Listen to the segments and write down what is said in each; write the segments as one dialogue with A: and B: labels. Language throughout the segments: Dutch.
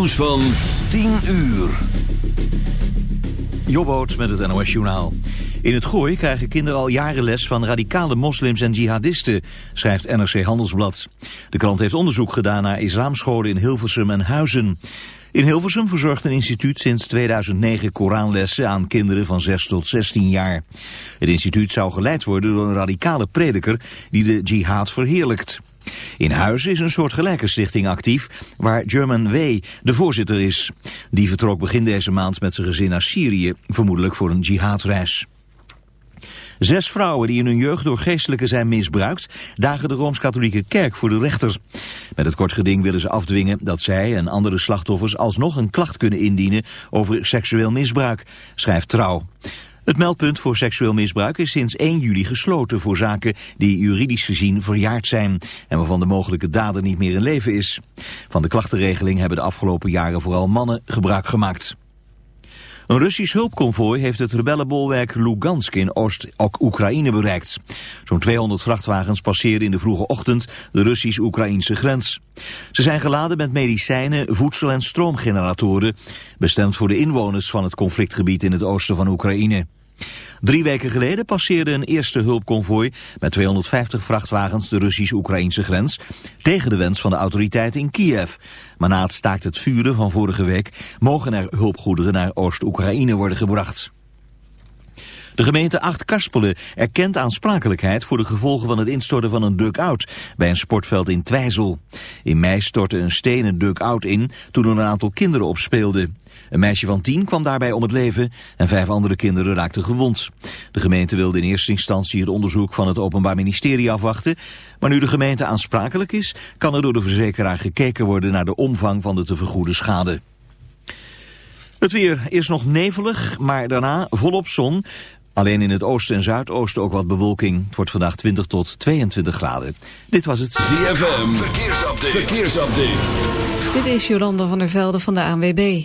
A: nieuws van 10 uur.
B: Jobboot met het NOS Journaal. In het Gooi krijgen kinderen al jaren les van radicale moslims en jihadisten, schrijft NRC Handelsblad. De krant heeft onderzoek gedaan naar islamscholen in Hilversum en Huizen. In Hilversum verzorgt een instituut sinds 2009 Koranlessen aan kinderen van 6 tot 16 jaar. Het instituut zou geleid worden door een radicale prediker die de jihad verheerlijkt. In Huizen is een soort gelijke stichting actief waar German Way de voorzitter is. Die vertrok begin deze maand met zijn gezin naar Syrië, vermoedelijk voor een jihadreis. Zes vrouwen die in hun jeugd door geestelijken zijn misbruikt... dagen de Rooms-Katholieke Kerk voor de rechter. Met het kort geding willen ze afdwingen dat zij en andere slachtoffers... alsnog een klacht kunnen indienen over seksueel misbruik, schrijft Trouw. Het meldpunt voor seksueel misbruik is sinds 1 juli gesloten voor zaken die juridisch gezien verjaard zijn en waarvan de mogelijke dader niet meer in leven is. Van de klachtenregeling hebben de afgelopen jaren vooral mannen gebruik gemaakt. Een Russisch hulpconvooi heeft het rebellenbolwerk Lugansk in Oost-Oekraïne bereikt. Zo'n 200 vrachtwagens passeren in de vroege ochtend de Russisch-Oekraïnse grens. Ze zijn geladen met medicijnen, voedsel en stroomgeneratoren, bestemd voor de inwoners van het conflictgebied in het oosten van Oekraïne. Drie weken geleden passeerde een eerste hulpconvooi met 250 vrachtwagens de Russisch-Oekraïnse grens tegen de wens van de autoriteiten in Kiev. Maar na het staakt het vuren van vorige week mogen er hulpgoederen naar Oost-Oekraïne worden gebracht. De gemeente Acht-Karspelen erkent aansprakelijkheid voor de gevolgen van het instorten van een duck-out bij een sportveld in Twijzel. In mei stortte een stenen duck-out in toen er een aantal kinderen op speelden. Een meisje van tien kwam daarbij om het leven en vijf andere kinderen raakten gewond. De gemeente wilde in eerste instantie het onderzoek van het Openbaar Ministerie afwachten. Maar nu de gemeente aansprakelijk is, kan er door de verzekeraar gekeken worden naar de omvang van de te vergoeden schade. Het weer is nog nevelig, maar daarna volop zon. Alleen in het oosten en zuidoosten ook wat bewolking. Het wordt vandaag 20 tot 22 graden. Dit was het
A: ZFM. Verkeersupdate. Verkeersupdate.
C: Dit is Jolanda van der Velde van de ANWB.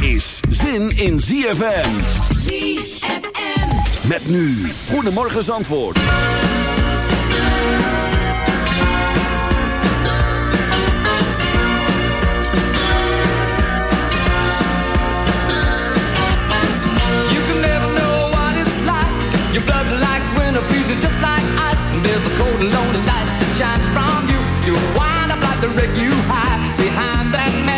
A: Is zin in ZFM.
D: ZFM.
A: Met nu. Goedemorgen Zandvoort. You
E: can never know what it's like. Your blood like winter freezes just like ice. And there's a cold and lonely light that shines from you. You wind up like the wreck you hide behind that mask.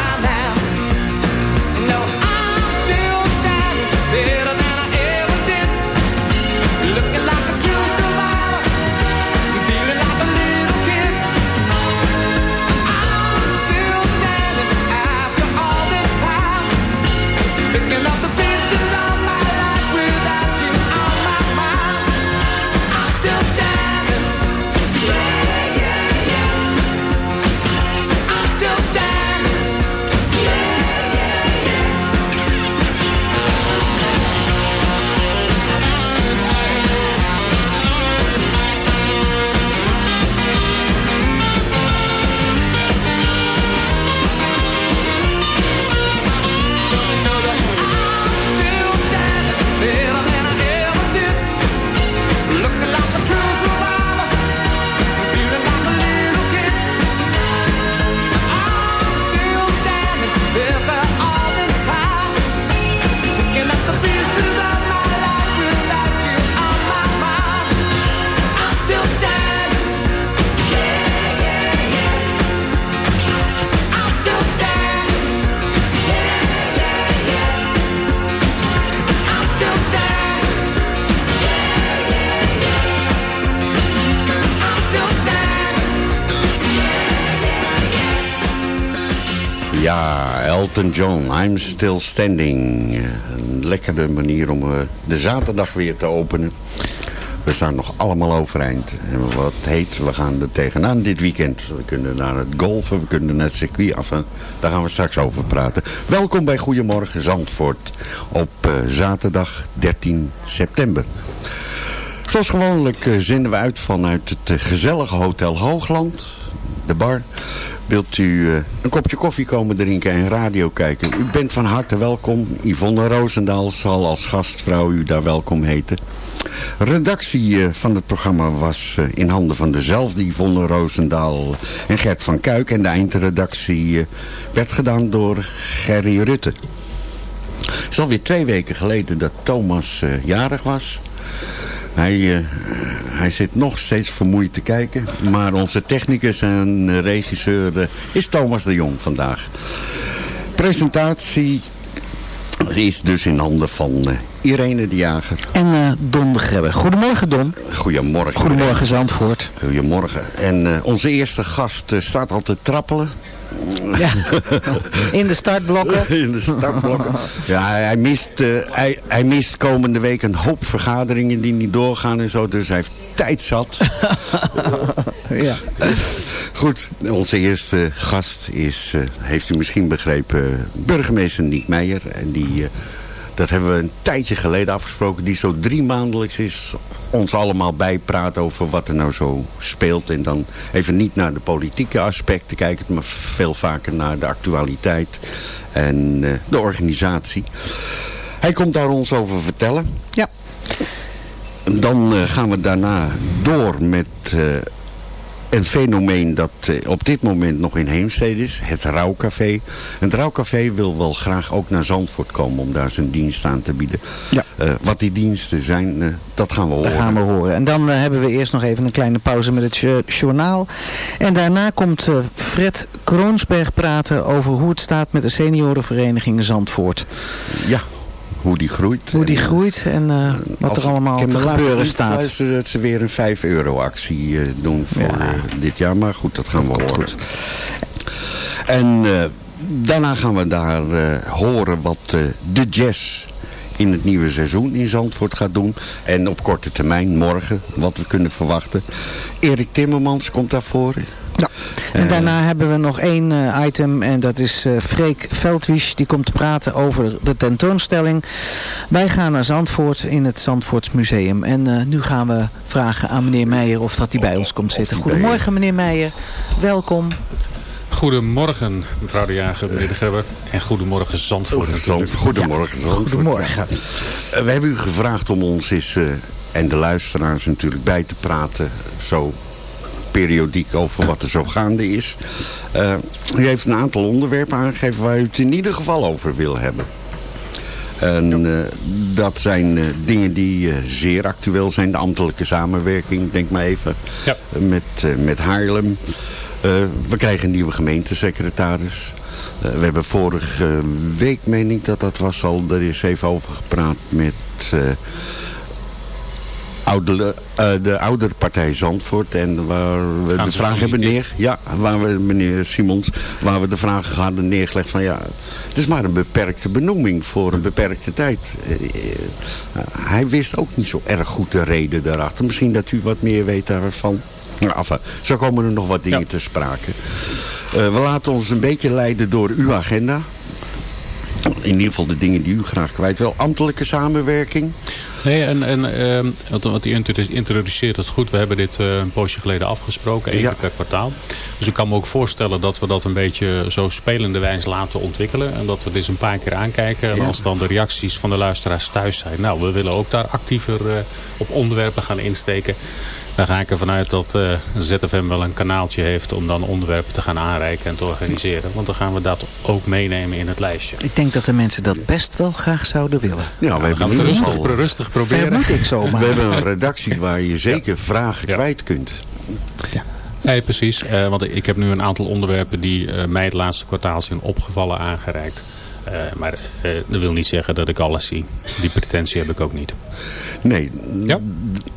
F: Elton John, I'm Still Standing. Een lekkere manier om eh, de zaterdag weer te openen. We staan nog allemaal overeind. En wat heet, we gaan er tegenaan dit weekend. We kunnen naar het golfen, we kunnen naar het circuit af. Daar gaan we straks over praten. Welkom bij Goedemorgen Zandvoort op eh, zaterdag 13 september. Zoals gewoonlijk eh, zenden we uit vanuit het gezellige Hotel Hoogland, de bar. Wilt u eh, een kopje koffie komen drinken en radio kijken? U bent van harte welkom. Yvonne Roosendaal zal als gastvrouw u daar welkom heten. Redactie eh, van het programma was eh, in handen van dezelfde Yvonne Roosendaal en Gert van Kuik. En de eindredactie werd gedaan door Gerry Rutte. Het is alweer twee weken geleden dat Thomas jarig was. Hij, eh, hij zit nog steeds vermoeid te kijken. Maar onze technicus en regisseur eh, is Thomas de Jong vandaag. Presentatie is dus in handen van eh, Irene de Jager.
G: En Don de Grebbe. Goedemorgen Don.
F: Goedemorgen.
G: Goedemorgen Zandvoort.
F: Goedemorgen. En onze eerste gast staat al te trappelen.
G: Ja. In de startblokken.
F: In de startblokken. Ja, hij, mist, eh, hij, hij mist komende week een hoop vergaderingen die niet doorgaan en zo. Dus hij heeft tijd zat.
G: ja.
F: Goed, onze eerste gast is, eh, heeft u misschien begrepen, burgemeester Niek Meijer. En die, eh, dat hebben we een tijdje geleden afgesproken. Die zo drie maandelijks is ons allemaal bijpraat over wat er nou zo speelt. En dan even niet naar de politieke aspecten kijken, maar veel vaker naar de actualiteit en eh, de organisatie. Hij komt daar ons over vertellen.
G: Ja.
F: Dan eh, gaan we daarna door met eh, een fenomeen dat eh, op dit moment nog in Heemstede is. Het Rouwcafé. Het Rouwcafé wil wel graag ook naar Zandvoort komen om daar zijn dienst aan te bieden.
G: Ja.
F: Eh, wat die diensten zijn, eh, dat gaan we horen.
G: Dat gaan we horen. En dan hebben we eerst nog even een kleine pauze met het jo- journaal. En daarna komt Fred Kroonsberg praten over hoe het staat met de seniorenvereniging Zandvoort.
F: Ja, hoe die groeit.
G: Hoe die
F: En,
G: groeit en eh, wat
F: als-
G: er allemaal
F: ik heb
G: te gebeuren staat.
F: luisteren dat ze weer een 5 euro actie eh, doen voor
G: Ja.
F: eh, dit jaar. Maar goed, dat gaan we horen. En eh, daarna gaan we daar eh, horen wat eh, de jazz in het nieuwe seizoen in Zandvoort gaat doen. En op korte termijn, morgen, wat we kunnen verwachten. Erik Timmermans komt daarvoor.
G: En
F: Eh,
G: daarna hebben we nog één eh, item en dat is eh Freek Veldwisch. Die komt te praten over de tentoonstelling. Wij gaan naar Zandvoort in het Zandvoorts Museum. En eh, nu gaan we vragen aan meneer Meijer of dat hij bij ons komt zitten. Goedemorgen meneer Meijer. Welkom.
H: Goedemorgen, mevrouw de Jager, meneer de Gebber. En goedemorgen, Zandvoort natuurlijk.
F: Goedemorgen. Zandvoort.
G: Goedemorgen.
F: We hebben u gevraagd om ons eens, eh, en de luisteraars natuurlijk, bij te praten. Zo periodiek over wat er zo gaande is. Eh, u heeft een aantal onderwerpen aangegeven waar u het in ieder geval over wil hebben. En eh, dat zijn eh, dingen die zeer actueel zijn. De ambtelijke samenwerking, denk maar even.
H: Ja.
F: Met, met Haarlem. We krijgen een nieuwe gemeentesecretaris. We hebben vorige week, meen ik dat dat was al, er is even over gepraat met oudere, eh, de oudere partij Zandvoort. En waar we
H: Gaan
F: de vraag hebben neer... Ja, waar we, meneer Simons, waar we de vragen hadden neergelegd van ja, het is maar een beperkte benoeming voor een beperkte tijd. Eh, hij wist ook niet zo erg goed de reden daarachter. Misschien dat u wat meer weet daarvan. Nou, enfin, zo komen er nog wat dingen
H: Ja.
F: te sprake. Eh, we laten ons een beetje leiden door uw agenda. In ieder geval de dingen die u graag kwijt wil. Ambtelijke samenwerking.
H: Nee, en, en ehm, wat, wat u introdu- introduceert het goed. We hebben dit eh, een poosje geleden afgesproken, één
F: Ja.
H: keer per kwartaal. Dus ik kan me ook voorstellen dat we dat een beetje zo spelenderwijs laten ontwikkelen. En dat we dit een paar keer aankijken. En
F: Ja.
H: als dan de reacties van de luisteraars thuis zijn. Nou, we willen ook daar actiever eh, op onderwerpen gaan insteken. Dan ga ik ervan uit dat eh, ZFM wel een kanaaltje heeft om dan onderwerpen te gaan aanreiken en te organiseren. Want dan gaan we dat ook meenemen in het lijstje.
G: Ik denk dat de mensen dat best wel graag zouden willen.
F: Ja, we
H: We gaan
F: hebben,
H: rustig, rustig proberen.
G: Vermoed ik
F: we
G: zomaar.
F: hebben een redactie waar je zeker vragen
H: Ja.
F: kwijt kunt.
H: Nee, precies. Eh, want ik heb nu een aantal onderwerpen die eh, mij het laatste kwartaal zijn opgevallen aangereikt. Eh, maar eh, dat wil niet zeggen dat ik alles zie. Die pretentie heb ik ook niet.
F: Nee,
H: Ja.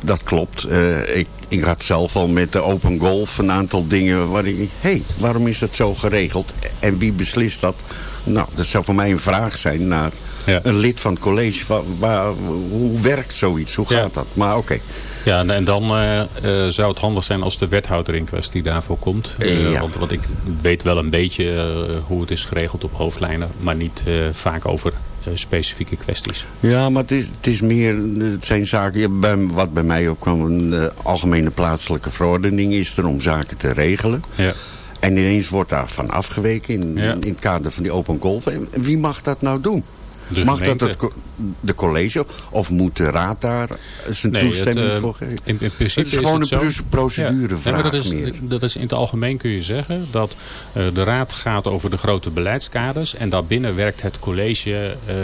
F: dat klopt. Eh, ik, ik had zelf al met de Open Golf een aantal dingen waar ik... Hé, hey, waarom is dat zo geregeld? En wie beslist dat? Nou, dat zou voor mij een vraag zijn naar
H: Ja.
F: een lid van het college. Waar, waar- hoe werkt zoiets? Hoe
H: Ja.
F: gaat dat? Maar oké.
H: Ja, en, en dan eh, eh, zou het handig zijn als de wethouder in kwestie daarvoor komt. Eh,
F: Ja.
H: want, want ik weet wel een beetje hoe het is geregeld op hoofdlijnen. Maar niet vaak over specifieke kwesties.
F: Ja, maar het is, het is meer, het zijn zaken, bij, wat bij mij ook kwam, een algemene plaatselijke verordening is er om zaken te regelen.
H: Ja.
F: En ineens wordt daarvan afgeweken in,
H: Ja.
F: in het kader van die open golf. En wie mag dat nou doen? Mag dat het de college of moet de raad daar zijn
H: Nee, het,
F: toestemming
H: eh,
F: voor geven?
H: In, in principe
F: Het is gewoon
H: het
F: een
H: zo. Ja. Nee, dat, is,
F: meer.
H: dat is in het algemeen kun je zeggen dat eh, de raad gaat over de grote beleidskaders. En daarbinnen werkt het college eh,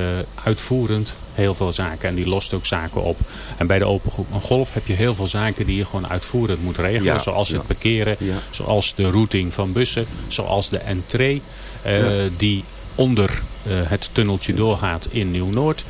H: uitvoerend heel veel zaken. En die lost ook zaken op. En bij de open Go- golf heb je heel veel zaken die je gewoon uitvoerend moet regelen.
F: Ja,
H: zoals
F: ja.
H: het parkeren, zoals de routing van bussen, zoals de entree die onder het tunneltje doorgaat in Nieuw-Noord.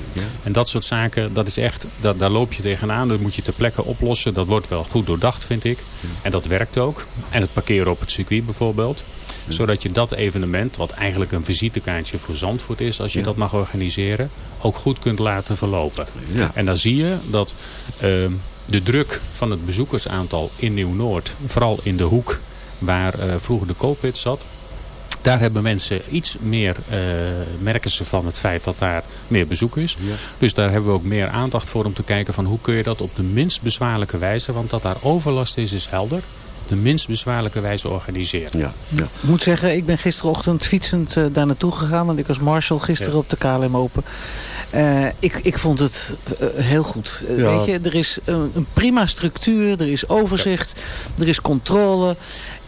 H: En dat soort zaken, dat is echt, dat, daar loop je tegenaan. Dat moet je ter plekke oplossen. Dat wordt wel goed doordacht, vind ik. En dat werkt ook. En het parkeren op het circuit bijvoorbeeld. Zodat je dat evenement, wat eigenlijk een visitekaartje voor Zandvoort is... als je dat mag organiseren, ook goed kunt laten verlopen.
F: Ja.
H: En dan zie je dat ehm, de druk van het bezoekersaantal in Nieuw-Noord... vooral in de hoek waar eh, vroeger de Colpit zat... Daar hebben mensen iets meer, eh, merken ze van het feit dat daar meer bezoek is. Dus daar hebben we ook meer aandacht voor om te kijken van hoe kun je dat op de minst bezwaarlijke wijze, want dat daar overlast is, is helder, op de minst bezwaarlijke wijze organiseren.
F: Ja, ja.
G: Ik moet zeggen, ik ben gisterochtend fietsend eh, daar naartoe gegaan. Want ik was marshal gisteren
H: Ja.
G: op de KLM Open. Eh, ik, ik vond het heel goed.
F: Ja.
G: Weet je, er is een, een prima structuur. Er is overzicht. Er is controle.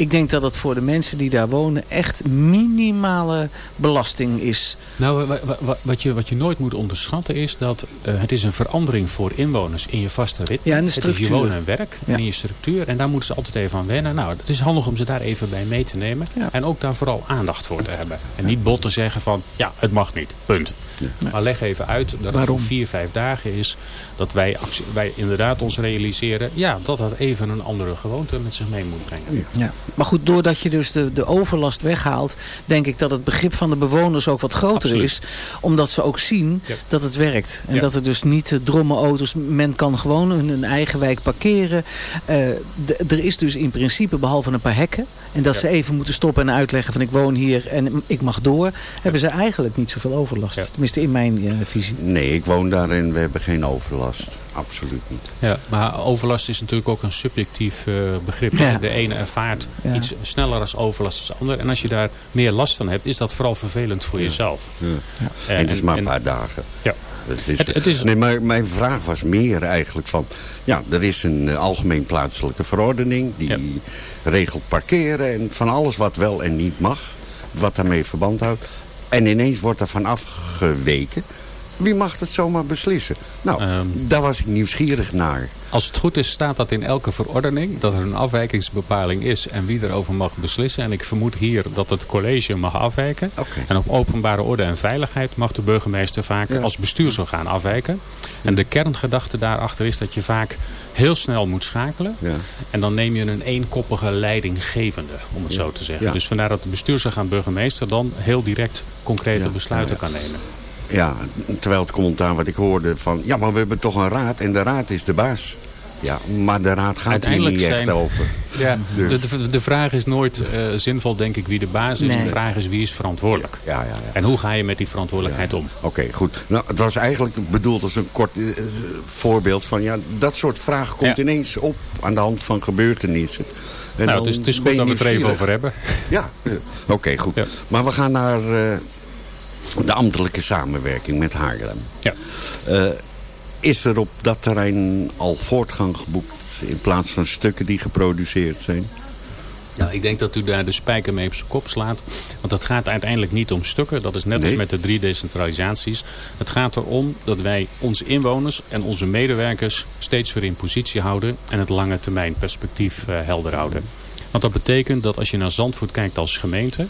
G: Ik denk dat het voor de mensen die daar wonen echt minimale belasting is.
H: Nou, wa- wa- wa- wat je, wat je nooit moet onderschatten is dat eh, het is een verandering voor inwoners in je vaste ritme.
G: Ja, en de
H: Het is je
G: structuur.
H: wonen en werk
G: Ja.
H: en in je structuur. En daar moeten ze altijd even aan wennen. Nou, het is handig om ze daar even bij mee te nemen.
G: Ja.
H: En ook daar vooral aandacht voor te hebben. En niet bot te zeggen van, ja, het mag niet. Punt. Maar leg even uit dat het voor vier, vijf dagen is. Dat wij, actie- wij inderdaad ons realiseren, ja, dat dat even een andere gewoonte met zich mee moet brengen.
G: Ja. Maar goed, doordat je dus de, de overlast weghaalt, denk ik dat het begrip van de bewoners ook wat groter
H: Absoluut.
G: is. Omdat ze ook zien
H: Ja.
G: dat het werkt. En
H: Ja.
G: dat er dus niet uh, dromme auto's, men kan gewoon in hun eigen wijk parkeren. Eh, er is dus in principe, behalve een paar hekken, en dat
H: Ja.
G: ze even moeten stoppen en uitleggen van ik woon hier en ik mag door, hebben ze eigenlijk niet zoveel overlast. Tenminste in mijn eh, visie.
F: Nee, ik woon daar en we hebben geen overlast. Absoluut niet.
H: Ja, maar overlast is natuurlijk ook een subjectief eh, begrip.
G: Ja.
H: De ene ervaart
G: Ja.
H: iets sneller als overlast als de ander. En als je daar meer last van hebt, is dat vooral vervelend voor jezelf.
F: Ja.
H: Eh,
F: en het is maar een
H: en-
F: paar dagen.
H: Ja.
F: Het is,
H: Het- het is-
F: Nee, maar mijn vraag was meer eigenlijk van... Ja, er is een eh, algemeen plaatselijke verordening... die
H: Ja.
F: regelt parkeren en van alles wat wel en niet mag. Wat daarmee verband houdt. En ineens wordt er van afgeweken. Wie mag het zomaar beslissen? Nou,
H: Ehm.
F: daar was ik nieuwsgierig naar.
H: Als het goed is, staat dat in elke verordening. Dat er een afwijkingsbepaling is en wie erover mag beslissen. En ik vermoed hier dat het college mag afwijken. En op openbare orde en veiligheid mag de burgemeester vaak
F: Ja.
H: als bestuursorgaan afwijken. En de kerngedachte daarachter is dat je vaak heel snel moet schakelen.
F: Ja.
H: En dan neem je een eenkoppige leidinggevende, om het zo te zeggen.
F: Ja.
H: Dus vandaar dat de bestuursorgaan burgemeester dan heel direct concrete besluiten kan nemen.
F: Ja, terwijl het commentaar wat ik hoorde van... Ja, maar we hebben toch een raad en de raad is de baas. Ja, maar de raad gaat hier
H: Uiteindelijk
F: niet echt
H: zijn-
F: over.
H: Ja,
F: Dus-
H: de, de, de vraag is nooit eh, zinvol, denk ik, wie de baas is.
G: Nee.
H: De vraag is wie is verantwoordelijk.
F: Ja, ja, ja.
H: En hoe ga je met die verantwoordelijkheid om?
F: Oké, goed. Nou, het was eigenlijk bedoeld als een kort eh, voorbeeld van... Ja, dat soort vragen komt
H: Ja.
F: ineens op aan de hand van gebeurtenissen. En
H: nou,
F: dan
H: dus het is goed dat we het er even over hebben.
F: Ja, eh, oké, goed.
H: Ja.
F: Maar we gaan naar eh, de ambtelijke samenwerking met Haarlem.
H: Ja.
F: Is er op dat terrein al voortgang geboekt... in plaats van stukken die geproduceerd zijn?
H: Ja, ik denk dat u daar de spijker mee op zijn kop slaat. Want het gaat uiteindelijk niet om stukken. Dat is net
F: Nee.
H: als met de drie decentralisaties. Het gaat erom dat wij onze inwoners en onze medewerkers steeds weer in positie houden. En het lange termijn perspectief eh, helder houden. Want dat betekent dat als je naar Zandvoort kijkt als gemeente.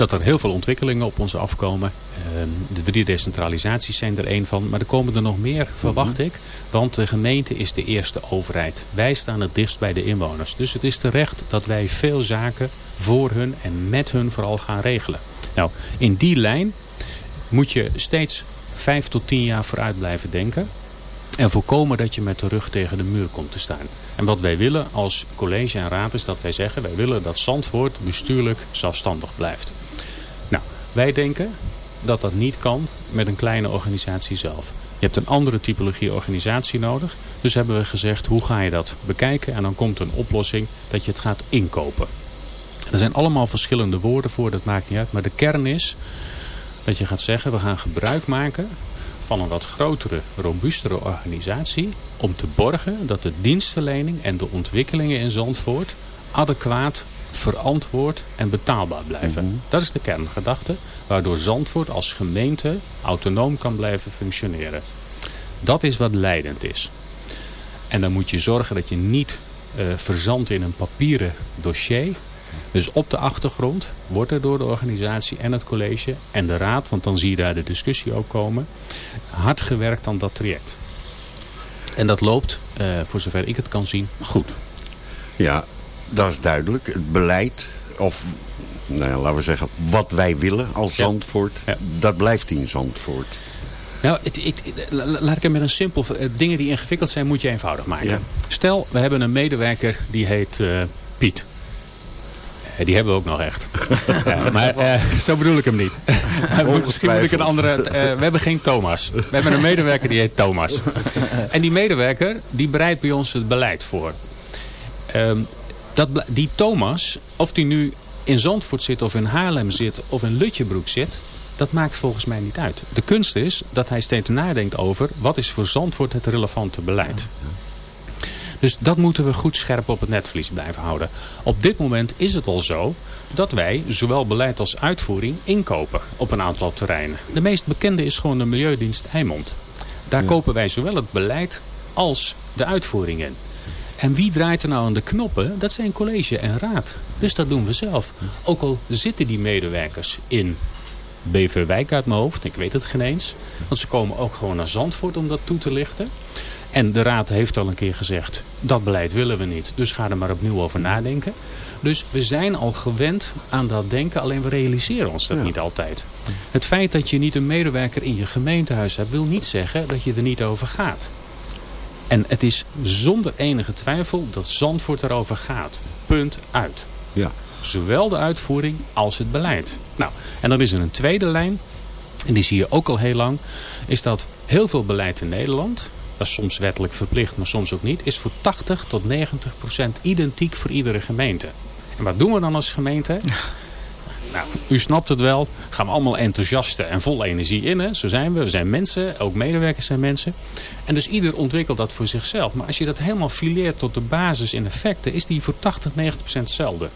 H: Dat er heel veel ontwikkelingen op ons afkomen. Ehm, De drie decentralisaties zijn er één van. Maar er komen er nog meer, verwacht ik. Want de gemeente is de eerste overheid. Wij staan het dichtst bij de inwoners. Dus het is terecht dat wij veel zaken voor hun en met hun vooral gaan regelen. Nou, in die lijn moet je steeds vijf tot tien jaar vooruit blijven denken. En voorkomen dat je met de rug tegen de muur komt te staan. En wat wij willen als college en raad is dat wij zeggen... wij willen dat Zandvoort bestuurlijk zelfstandig blijft. Wij denken dat dat niet kan met een kleine organisatie zelf. Je hebt een andere typologie organisatie nodig. Dus hebben we gezegd, hoe ga je dat bekijken? En dan komt een oplossing dat je het gaat inkopen. Er zijn allemaal verschillende woorden voor, dat maakt niet uit. Maar de kern is dat je gaat zeggen, we gaan gebruik maken van een wat grotere, robuustere organisatie. Om te borgen dat de dienstverlening en de ontwikkelingen in Zandvoort adequaat, verantwoord en betaalbaar blijven. Dat is de kerngedachte, waardoor Zandvoort als gemeente autonoom kan blijven functioneren. Dat is wat leidend is. En dan moet je zorgen dat je niet eh verzandt in een papieren dossier. Dus op de achtergrond wordt er door de organisatie en het college en de raad, want dan zie je daar de discussie ook komen, hard gewerkt aan dat traject. En dat loopt, eh, voor zover ik het kan zien, goed.
F: Ja, dat is duidelijk. Het beleid, of nou ja, laten we zeggen, wat wij willen als
H: Ja.
F: Zandvoort,
H: Ja.
F: dat blijft in Zandvoort.
H: Nou, het, laat ik het met een simpel... eh, Dingen die ingewikkeld zijn, moet je eenvoudig maken. Stel, we hebben een medewerker die heet eh, Piet. Eh, die hebben we ook nog echt. Ja, maar zo bedoel ik hem niet. Misschien moet ik een andere... we hebben geen Thomas. We hebben een medewerker die heet Thomas. En die medewerker, die bereidt bij ons het beleid voor. Ehm, dat, die Thomas, of die nu in Zandvoort zit of in Haarlem zit of in Lutjebroek zit... dat maakt volgens mij niet uit. De kunst is dat hij steeds nadenkt over... wat is voor Zandvoort het relevante beleid. Dus dat moeten we goed scherp op het netvlies blijven houden. Op dit moment is het al zo dat wij zowel beleid als uitvoering inkopen op een aantal terreinen. De meest bekende is gewoon de Milieudienst Eimond. Daar kopen wij zowel het beleid als de uitvoering in. En wie draait er nou aan de knoppen? Dat zijn college en raad. Dus dat doen we zelf. Ook al zitten die medewerkers in Beverwijk uit mijn hoofd. Ik weet het geen eens. Want ze komen ook gewoon naar Zandvoort om dat toe te lichten. En de raad heeft al een keer gezegd, dat beleid willen we niet. Dus ga er maar opnieuw over nadenken. Dus we zijn al gewend aan dat denken, alleen we realiseren ons dat niet altijd. Het feit dat je niet een medewerker in je gemeentehuis hebt, wil niet zeggen dat je er niet over gaat. En het is zonder enige twijfel dat Zandvoort erover gaat. Punt uit.
F: Ja.
H: Zowel de uitvoering als het beleid. Nou, en dan is er een tweede lijn. En die zie je ook al heel lang. Is dat heel veel beleid in Nederland. Dat is soms wettelijk verplicht, maar soms ook niet. Is voor 80 tot 90 procent identiek voor iedere gemeente. En wat doen we dan als gemeente? Nou, u snapt het wel. Gaan we allemaal enthousiasten en vol energie in. Hè? Zo zijn we. We zijn mensen. Ook medewerkers zijn mensen. En dus ieder ontwikkelt dat voor zichzelf. Maar als je dat helemaal fileert tot de basis in effecten... is die voor 80, 90 procent hetzelfde.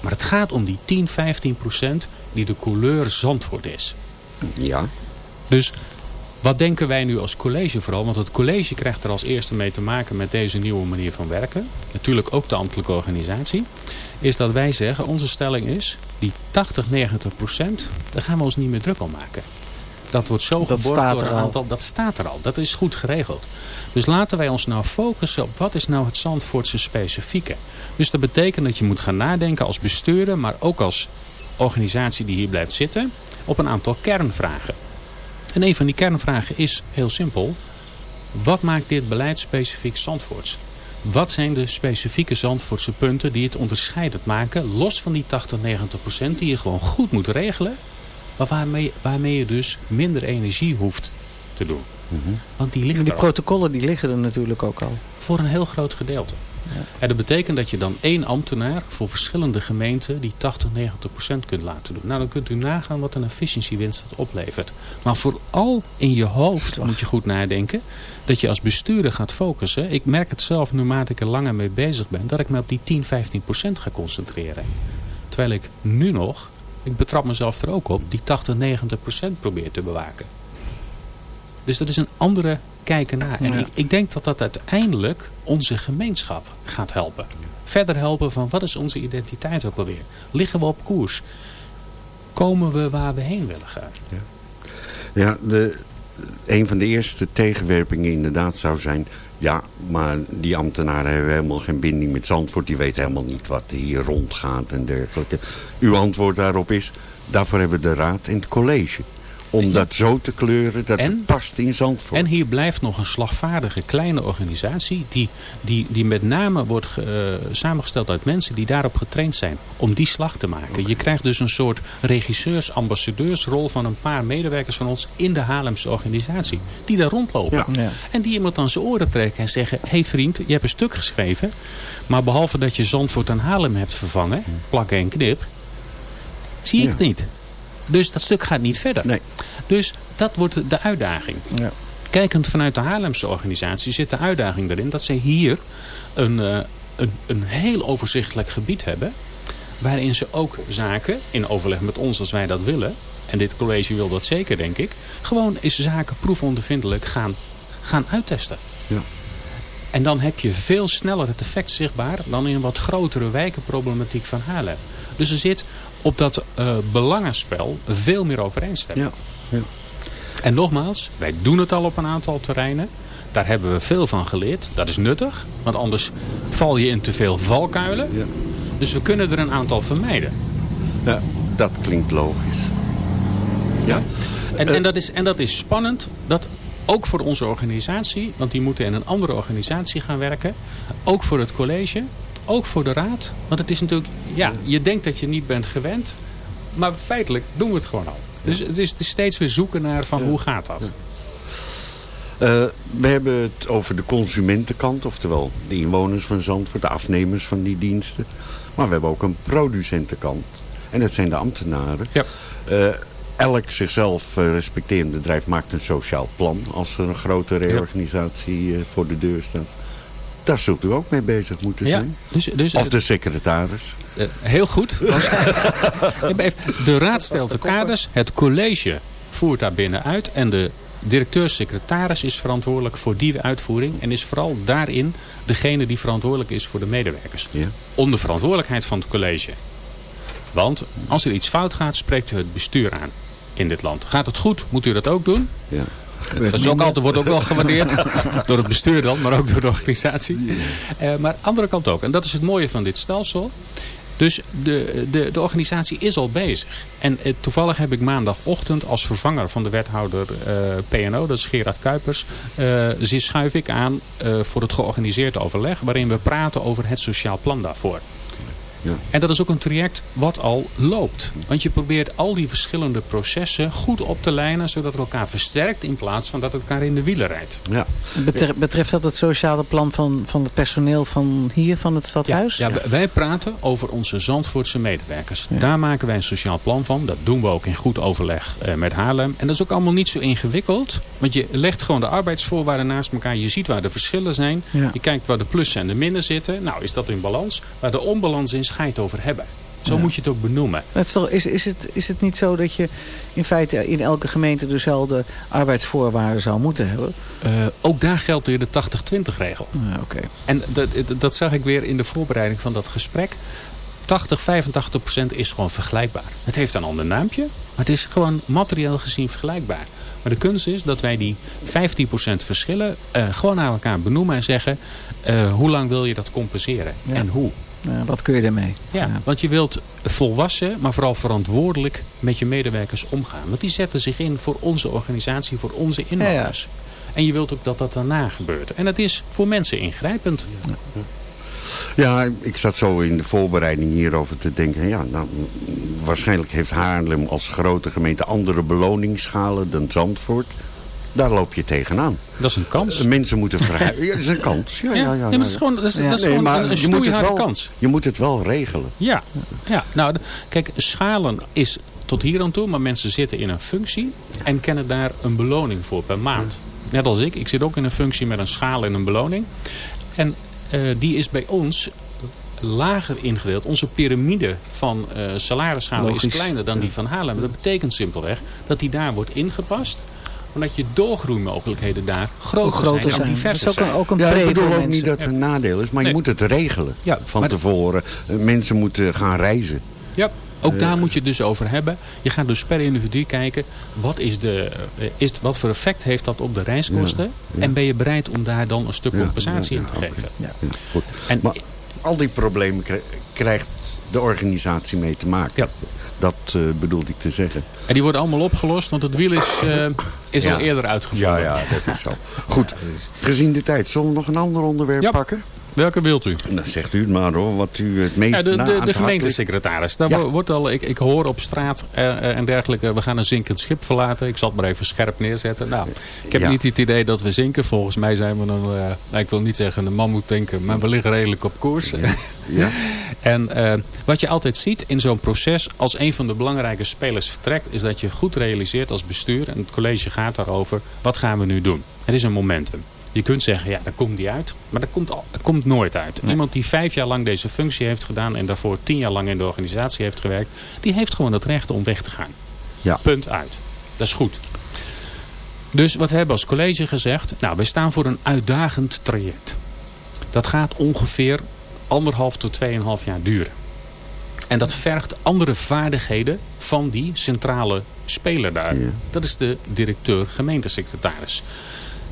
H: Maar het gaat om die 10, 15 procent die de couleur Zandvoort is.
F: Ja.
H: Dus wat denken wij nu als college vooral? Want het college krijgt er als eerste mee te maken met deze nieuwe manier van werken. Natuurlijk ook de ambtelijke organisatie. Is dat wij zeggen, onze stelling is, die 80, 90 procent, daar gaan we ons niet meer druk om maken. Dat wordt zo
G: Dat
H: geborgd door een
G: al.
H: aantal, dat staat er al. Dat is goed geregeld. Dus laten wij ons nou focussen op wat is nou het Zandvoortse specifieke. Dus dat betekent dat je moet gaan nadenken als bestuurder, maar ook als organisatie die hier blijft zitten, op een aantal kernvragen. En een van die kernvragen is heel simpel. Wat maakt dit beleid specifiek Zandvoorts? Wat zijn de specifieke Zandvoortse punten die het onderscheidend maken? Los van die 80, 90 procent die je gewoon goed moet regelen. Maar waarmee, waarmee je dus minder energie hoeft te doen. Want die liggen
G: Die
H: er
G: protocollen die liggen er natuurlijk ook al.
H: Voor een heel groot gedeelte. En dat betekent dat je dan één ambtenaar voor verschillende gemeenten die 80, 90 procent kunt laten doen. Nou, dan kunt u nagaan wat een efficiëntiewinst dat oplevert. Maar vooral in je hoofd moet je goed nadenken dat je als bestuurder gaat focussen. Ik merk het zelf, naarmate ik er langer mee bezig ben, dat ik me op die 10, 15 procent ga concentreren. Terwijl ik nu nog, ik betrap mezelf er ook op, die 80, 90 procent probeer te bewaken. Dus dat is een andere kijken naar. En
G: Ja.
H: ik, ik denk dat dat uiteindelijk onze gemeenschap gaat helpen. Verder helpen van wat is onze identiteit ook alweer? Liggen we op koers? Komen we waar we heen willen gaan?
F: Ja, de, een van de eerste tegenwerpingen inderdaad zou zijn... ja, maar die ambtenaren hebben helemaal geen binding met Zandvoort. Die weten helemaal niet wat hier rondgaat en dergelijke. Uw antwoord daarop is... daarvoor hebben we de raad en het college. Om dat zo te kleuren dat
H: En?
F: het past in Zandvoort.
H: En hier blijft nog een slagvaardige kleine organisatie... die, die, die met name wordt eh, samengesteld uit mensen die daarop getraind zijn... om die slag te maken. Je krijgt dus een soort regisseurs-ambassadeursrol... van een paar medewerkers van ons in de Haarlemse organisatie. Die daar rondlopen.
F: Ja.
G: Ja.
H: En die iemand aan zijn oren trekken en zeggen... hé hey vriend, je hebt een stuk geschreven... maar behalve dat je Zandvoort en Haarlem hebt vervangen... plakken en knip... zie ik
F: Ja.
H: het niet. Dus dat stuk gaat niet verder.
F: Nee.
H: Dus dat wordt de uitdaging.
G: Ja.
H: Kijkend vanuit de Haarlemse organisatie zit de uitdaging erin... dat zij hier een, eh, een, een heel overzichtelijk gebied hebben... waarin ze ook zaken, in overleg met ons als wij dat willen... en dit college wil dat zeker, denk ik... gewoon is zaken proefondervindelijk gaan, gaan uittesten.
F: Ja.
H: En dan heb je veel sneller het effect zichtbaar... dan in een wat grotere wijkenproblematiek van Haarlem. Dus er zit op dat eh, belangenspel veel meer overeenstemming.
F: Ja. Ja.
H: En nogmaals, wij doen het al op een aantal terreinen. Daar hebben we veel van geleerd. Dat is nuttig, want anders val je in te veel valkuilen.
F: Ja.
H: Dus we kunnen er een aantal vermijden.
F: Ja, dat klinkt logisch. Ja.
H: En,
F: Eh.
H: en, dat, is, en dat is spannend. Dat ook voor onze organisatie, want die moeten in een andere organisatie gaan werken. Ook voor het college, ook voor de raad. Want het is natuurlijk, ja, je denkt dat je niet bent gewend. Maar feitelijk doen we het gewoon al. Dus het is, het is steeds weer zoeken naar van hoe gaat dat.
F: Eh, we hebben het over de consumentenkant, oftewel de inwoners van Zandvoort, de afnemers van die diensten. Maar we hebben ook een producentenkant. En dat zijn de ambtenaren.
H: Ja.
F: Eh, elk zichzelf eh, respecterend bedrijf maakt een sociaal plan als er een grote reorganisatie voor de deur staat. Daar zult u ook mee bezig moeten
H: Ja,
F: zijn.
H: dus, dus
F: Of de secretaris.
H: Eh, heel goed. Want, de raad stelt de kaders. Het college voert daar binnen uit. En de directeur-secretaris is verantwoordelijk voor die uitvoering. En is vooral daarin degene die verantwoordelijk is voor de medewerkers.
F: Ja.
H: Onder verantwoordelijkheid van het college. Want als er iets fout gaat, spreekt u het bestuur aan in dit land. Gaat het goed, moet u dat ook doen.
F: Ja.
H: Dat is ook altijd, wordt ook wel gewaardeerd. door het bestuur dan, maar ook door de organisatie. Uh, maar andere kant ook. En dat is het mooie van dit stelsel. Dus de, de, de organisatie is al bezig. En eh, toevallig heb ik maandagochtend als vervanger van de wethouder uh, PNO, dat is Gerard Kuipers, uh, schuif ik aan voor het georganiseerd overleg waarin we praten over het sociaal plan daarvoor. Ja. En dat is ook een traject wat al loopt. Want je probeert al die verschillende processen goed op te lijnen... zodat het elkaar versterkt in plaats van dat het elkaar in de wielen rijdt.
G: Ja. Betreft, betreft dat het sociale plan van, van het personeel van hier, van het stadhuis?
H: Ja, ja wij praten over onze Zandvoortse medewerkers. Daar maken wij een sociaal plan van. Dat doen we ook in goed overleg uh, met Haarlem. En dat is ook allemaal niet zo ingewikkeld. Want je legt gewoon de arbeidsvoorwaarden naast elkaar. Je ziet waar de verschillen zijn. Je kijkt waar de plussen en de minnen zitten. Nou, is dat in balans? Waar de onbalans is, ga je het over hebben. Zo moet je het ook benoemen.
G: is, toch, is, is, het, is het niet zo dat je in feite in elke gemeente dezelfde arbeidsvoorwaarden zou moeten hebben?
H: Uh, ook daar geldt weer de 80-20 regel.
G: Ja, okay.
H: En dat, dat zag ik weer in de voorbereiding van dat gesprek. 80, 85 procent is gewoon vergelijkbaar. Het heeft een ander naampje, maar het is gewoon materieel gezien vergelijkbaar. Maar de kunst is dat wij die 15% verschillen uh, gewoon aan elkaar benoemen en zeggen... Uh, hoe lang wil je dat compenseren ja. en hoe?
G: Wat kun je ermee?
H: Ja, ja, want je wilt volwassen, maar vooral verantwoordelijk met je medewerkers omgaan. Want die zetten zich in voor onze organisatie, voor onze inwoners. Ja, en je wilt ook dat dat daarna gebeurt. En dat is voor mensen ingrijpend.
F: Ja, ik zat zo in de voorbereiding hierover te denken. Ja, nou, waarschijnlijk heeft Haarlem als grote gemeente andere beloningsschalen dan Zandvoort. Daar loop je tegenaan.
H: Dat is een kans.
F: Mensen moeten verhuizen. Ja, dat is een kans. Ja, ja, ja, ja,
H: maar dat is gewoon, dat is, dat is nee, gewoon een, een snoeiharde kans.
F: Je moet het wel regelen.
H: Ja, ja. nou, kijk, schalen is tot hier aan toe. Maar mensen zitten in een functie en kennen daar een beloning voor per maand. Net als ik. Ik zit ook in een functie met een schaal en een beloning. En uh, die is bij ons lager ingedeeld. Onze piramide van uh, salarisschalen is kleiner dan die van Haarlem. Dat betekent simpelweg dat die daar wordt ingepast omdat je doorgroeimogelijkheden daar groter, groter zijn, en diverser
G: zijn. Ook een,
F: ja, ik bedoel ook niet dat het een nadeel is, maar je moet het regelen ja, van tevoren. Eh, mensen moeten gaan reizen.
H: Ja, ook daar moet je het dus over hebben. Je gaat dus per individu kijken. Wat, is de, eh, is, wat voor effect heeft dat op de reiskosten? En ben je bereid om daar dan een stuk compensatie in te geven?
F: Goed. En, maar al die problemen krijgt de organisatie mee te maken. Ja. Dat uh, bedoelde ik te zeggen.
H: En die worden allemaal opgelost, want het wiel is, uh, is al eerder uitgevoerd.
F: Ja, ja, dat is zo. Goed, gezien de tijd, zullen we nog een ander onderwerp ja. pakken?
H: Welke wilt u?
F: Nou, zegt u het maar hoor, wat u het meest ja,
H: De,
F: de,
H: de gemeentesecretaris. Daar ja. wordt al, ik, ik hoor op straat uh, en dergelijke, we gaan een zinkend schip verlaten. Ik zal het maar even scherp neerzetten. Nou, ik heb ja. niet het idee dat we zinken. Volgens mij zijn we een, uh, nou, ik wil niet zeggen een man moet denken, maar we liggen redelijk op koers. Ja. en uh, wat je altijd ziet in zo'n proces, als een van de belangrijke spelers vertrekt, is dat je goed realiseert als bestuur, en het college gaat daarover, wat gaan we nu doen? Het is een momentum. Je kunt zeggen, ja, daar komt die uit. Maar dat komt, al, dat komt nooit uit. Iemand die vijf jaar lang deze functie heeft gedaan... en daarvoor tien jaar lang in de organisatie heeft gewerkt... die heeft gewoon het recht om weg te gaan. Ja. Punt uit. Dat is goed. Dus wat we hebben als college gezegd... nou, we staan voor een uitdagend traject. Dat gaat ongeveer anderhalf tot tweeënhalf jaar duren. En dat vergt andere vaardigheden van die centrale speler daar. Dat is de directeur gemeentesecretaris.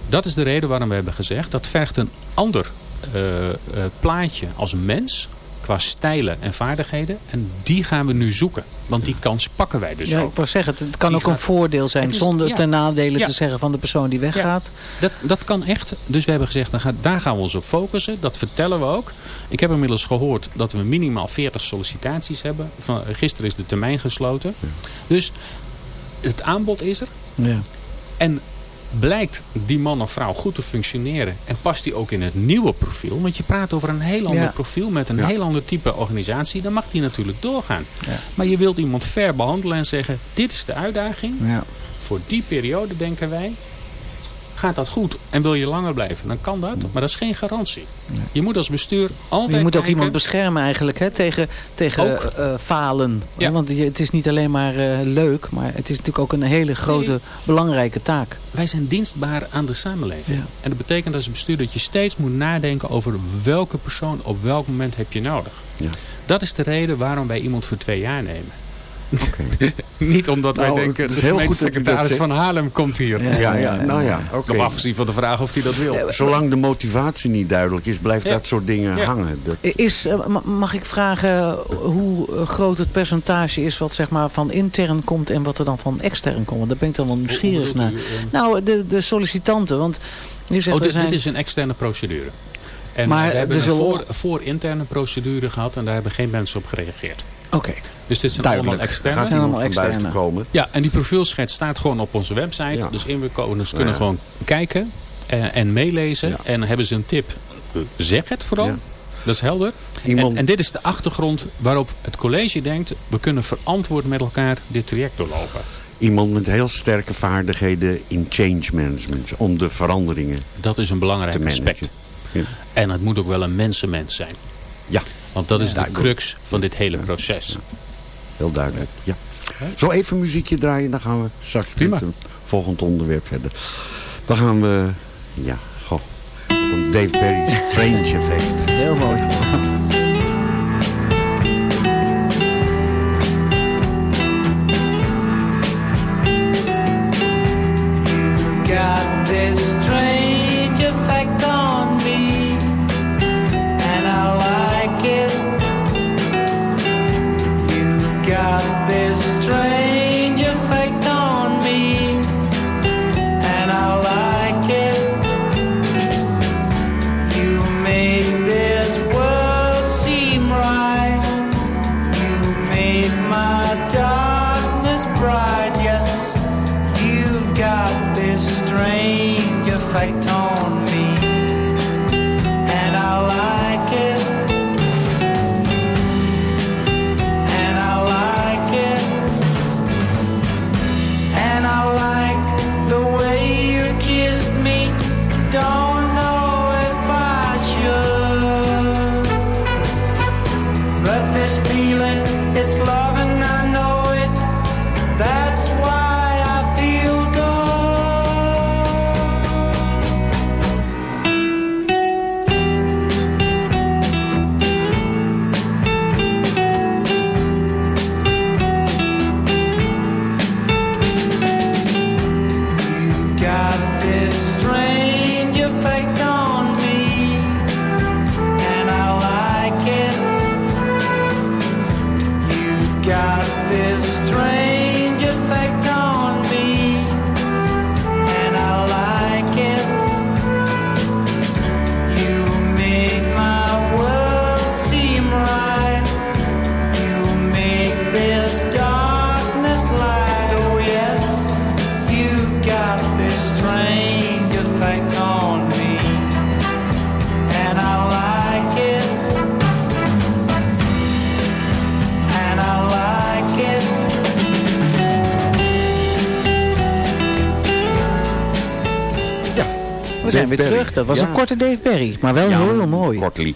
H: Dat is de reden waarom we hebben gezegd... dat vergt een ander uh, uh, plaatje als mens qua stijlen en vaardigheden. En die gaan we nu zoeken. Want die kans pakken wij dus
G: ja,
H: ook.
G: Ik wou zeggen, het kan ook een voordeel zijn... zonder ja, ten nadele te zeggen van de persoon die weggaat.
H: dat, dat kan echt. Dus we hebben gezegd, daar gaan we ons op focussen. Dat vertellen we ook. Ik heb inmiddels gehoord dat we minimaal 40 sollicitaties hebben. Van, gisteren is de termijn gesloten. Dus het aanbod is er.
G: Ja.
H: En blijkt die man of vrouw goed te functioneren en past die ook in het nieuwe profiel, want je praat over een heel ander profiel met een ja. heel ander type organisatie, dan mag die natuurlijk doorgaan. Ja. Maar je wilt iemand ver behandelen en zeggen, dit is de uitdaging. Voor die periode denken wij, Gaat dat goed en wil je langer blijven, dan kan dat. Maar dat is geen garantie. Je moet als bestuur altijd
G: Je moet ook
H: kijken...
G: iemand beschermen eigenlijk hè, tegen, tegen uh, falen. Ja. Want het is niet alleen maar uh, leuk, maar het is natuurlijk ook een hele grote, nee. belangrijke taak.
H: Wij zijn dienstbaar aan de samenleving. Ja. En dat betekent als bestuur dat je steeds moet nadenken over welke persoon op welk moment heb je nodig. Ja. Dat is de reden waarom wij iemand voor twee jaar nemen. Niet omdat wij
F: Nou,
H: denken, de
F: is heel goed dat u dat
H: gemeentesecretaris
F: zegt.
H: van Haarlem komt hier.
F: Ja, ja, ja, nou ja, oké.
H: Nog afgezien van de vraag of hij dat wil.
F: Zolang de motivatie niet duidelijk is, blijft
H: Ja.
F: dat soort dingen
H: Ja.
F: hangen. Dat,
I: Is, eh, ma- mag ik vragen hoe eh, groot het percentage is wat zeg maar van intern komt en wat er dan van extern komt? Daar ben ik dan wel nieuwsgierig naar. Nou, de, de sollicitanten, want u zegt
H: Oh, dit,
I: zijn...
H: dit is een externe procedure. En
I: Maar
H: we hebben een voor, voor interne procedure gehad en daar hebben geen mensen op gereageerd.
I: Oké.
H: Dus dit zijn
F: duidelijk.
H: allemaal externe.
F: Gaat
I: Zijn allemaal externe.
F: komen?
H: Ja, en die profielschets staat gewoon op onze website.
F: Ja.
H: Dus inwoners kunnen
F: Ja.
H: gewoon kijken en, en meelezen.
F: Ja.
H: En hebben ze een tip, zeg het vooral.
F: Ja.
H: Dat is helder.
F: Iemand-
H: En, en dit is de achtergrond waarop het college denkt... we kunnen verantwoord met elkaar dit traject doorlopen.
F: Iemand met heel sterke vaardigheden in change management. Om de veranderingen
H: Dat is een belangrijk aspect.
F: Ja.
H: En het moet ook wel een mensenmens zijn.
F: Ja,
H: Want dat is de crux van dit hele proces.
F: Heel duidelijk. Ja. Zo even muziekje draaien, dan gaan we straks
H: Prima.
F: met een volgend onderwerp verder. Dan gaan we, ja, goh, op een Dave Berry
J: Strange Effect.
I: Heel mooi.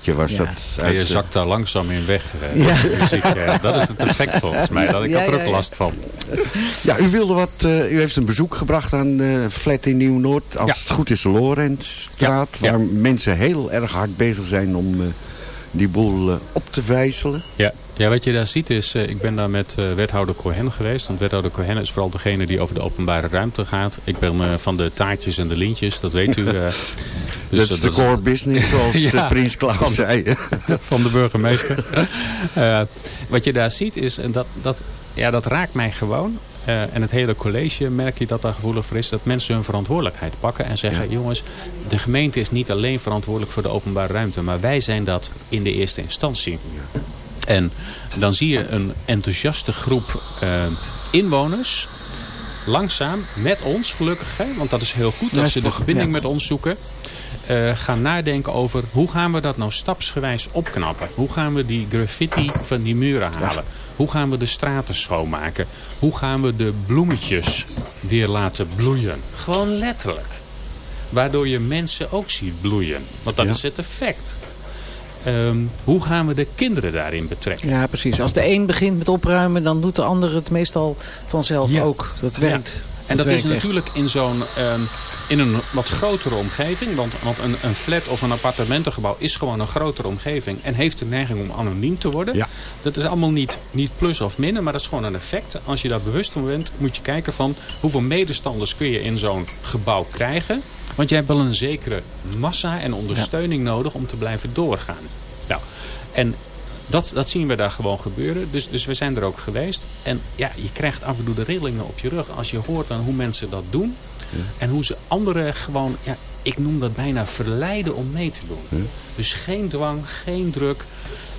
F: Was
I: Ja.
F: dat.
H: Je zakt daar langzaam in weg.
I: Ja.
H: de muziek, dat is het effect volgens mij. Dat, ik
I: Ja,
H: had er
I: ja,
H: ook
I: ja.
H: last van.
F: Ja, u wilde wat. eh, u heeft een bezoek gebracht aan de flat in Nieuw-Noord. Als
H: Ja.
F: het goed is, de Lorentstraat.
H: Ja, ja.
F: Waar mensen heel erg hard bezig zijn om eh, die boel eh, op te vijzelen.
H: Ja. ja, wat je daar ziet is, eh, ik ben daar met wethouder Cohen geweest. Want wethouder Cohen is vooral degene die over de openbare ruimte gaat. Ik ben van de taartjes en de lintjes, dat weet u. Dus,
F: dat is de core business, zoals
H: Ja,
F: eh, Prins Klaus
H: van-
F: zei.
H: van de burgemeester. Eh, wat je daar ziet is, en dat, dat, ja, dat raakt mij gewoon. Eh, en het hele college merk je dat daar gevoelig voor is. Dat mensen hun verantwoordelijkheid pakken en zeggen... jongens, de gemeente is niet alleen verantwoordelijk voor de openbare ruimte... maar wij zijn dat in de eerste instantie. En dan zie je een enthousiaste groep inwoners... langzaam met ons gelukkig, hè, want dat is heel goed...
I: Ja,
H: dat ze de verbinding
I: ja.
H: met ons zoeken eh, gaan nadenken over hoe gaan we dat nou stapsgewijs opknappen. Hoe gaan we die graffiti van die muren halen? Hoe gaan we de straten schoonmaken? Hoe gaan we de bloemetjes weer laten bloeien? Gewoon letterlijk. Waardoor je mensen ook ziet bloeien. Want dat
F: Ja.
H: is het effect. Ehm, hoe gaan we de kinderen daarin betrekken?
I: Ja, precies. Als de een begint met opruimen, dan doet de ander het meestal vanzelf
H: Ja.
I: ook. Dat werkt
H: En dat, is
G: echt.
H: natuurlijk in zo'n ehm, in een wat grotere omgeving. Want, want een, een flat of een appartementengebouw is gewoon een grotere omgeving. En heeft de neiging om anoniem te worden.
F: Ja.
H: Dat is allemaal niet, niet plus of min, maar dat is gewoon een effect. Als je daar bewust van bent, moet je kijken van hoeveel medestanders kun je in zo'n gebouw krijgen. Want je hebt wel een zekere massa en ondersteuning nodig om te blijven doorgaan. Nou, en dat, dat zien we daar gewoon gebeuren. Dus, dus we zijn er ook geweest. En ja, je krijgt af en toe de rillingen op je rug als je hoort dan hoe mensen dat doen. En hoe ze anderen gewoon, ja, ik noem dat bijna verleiden om mee te doen. Dus geen dwang, geen druk.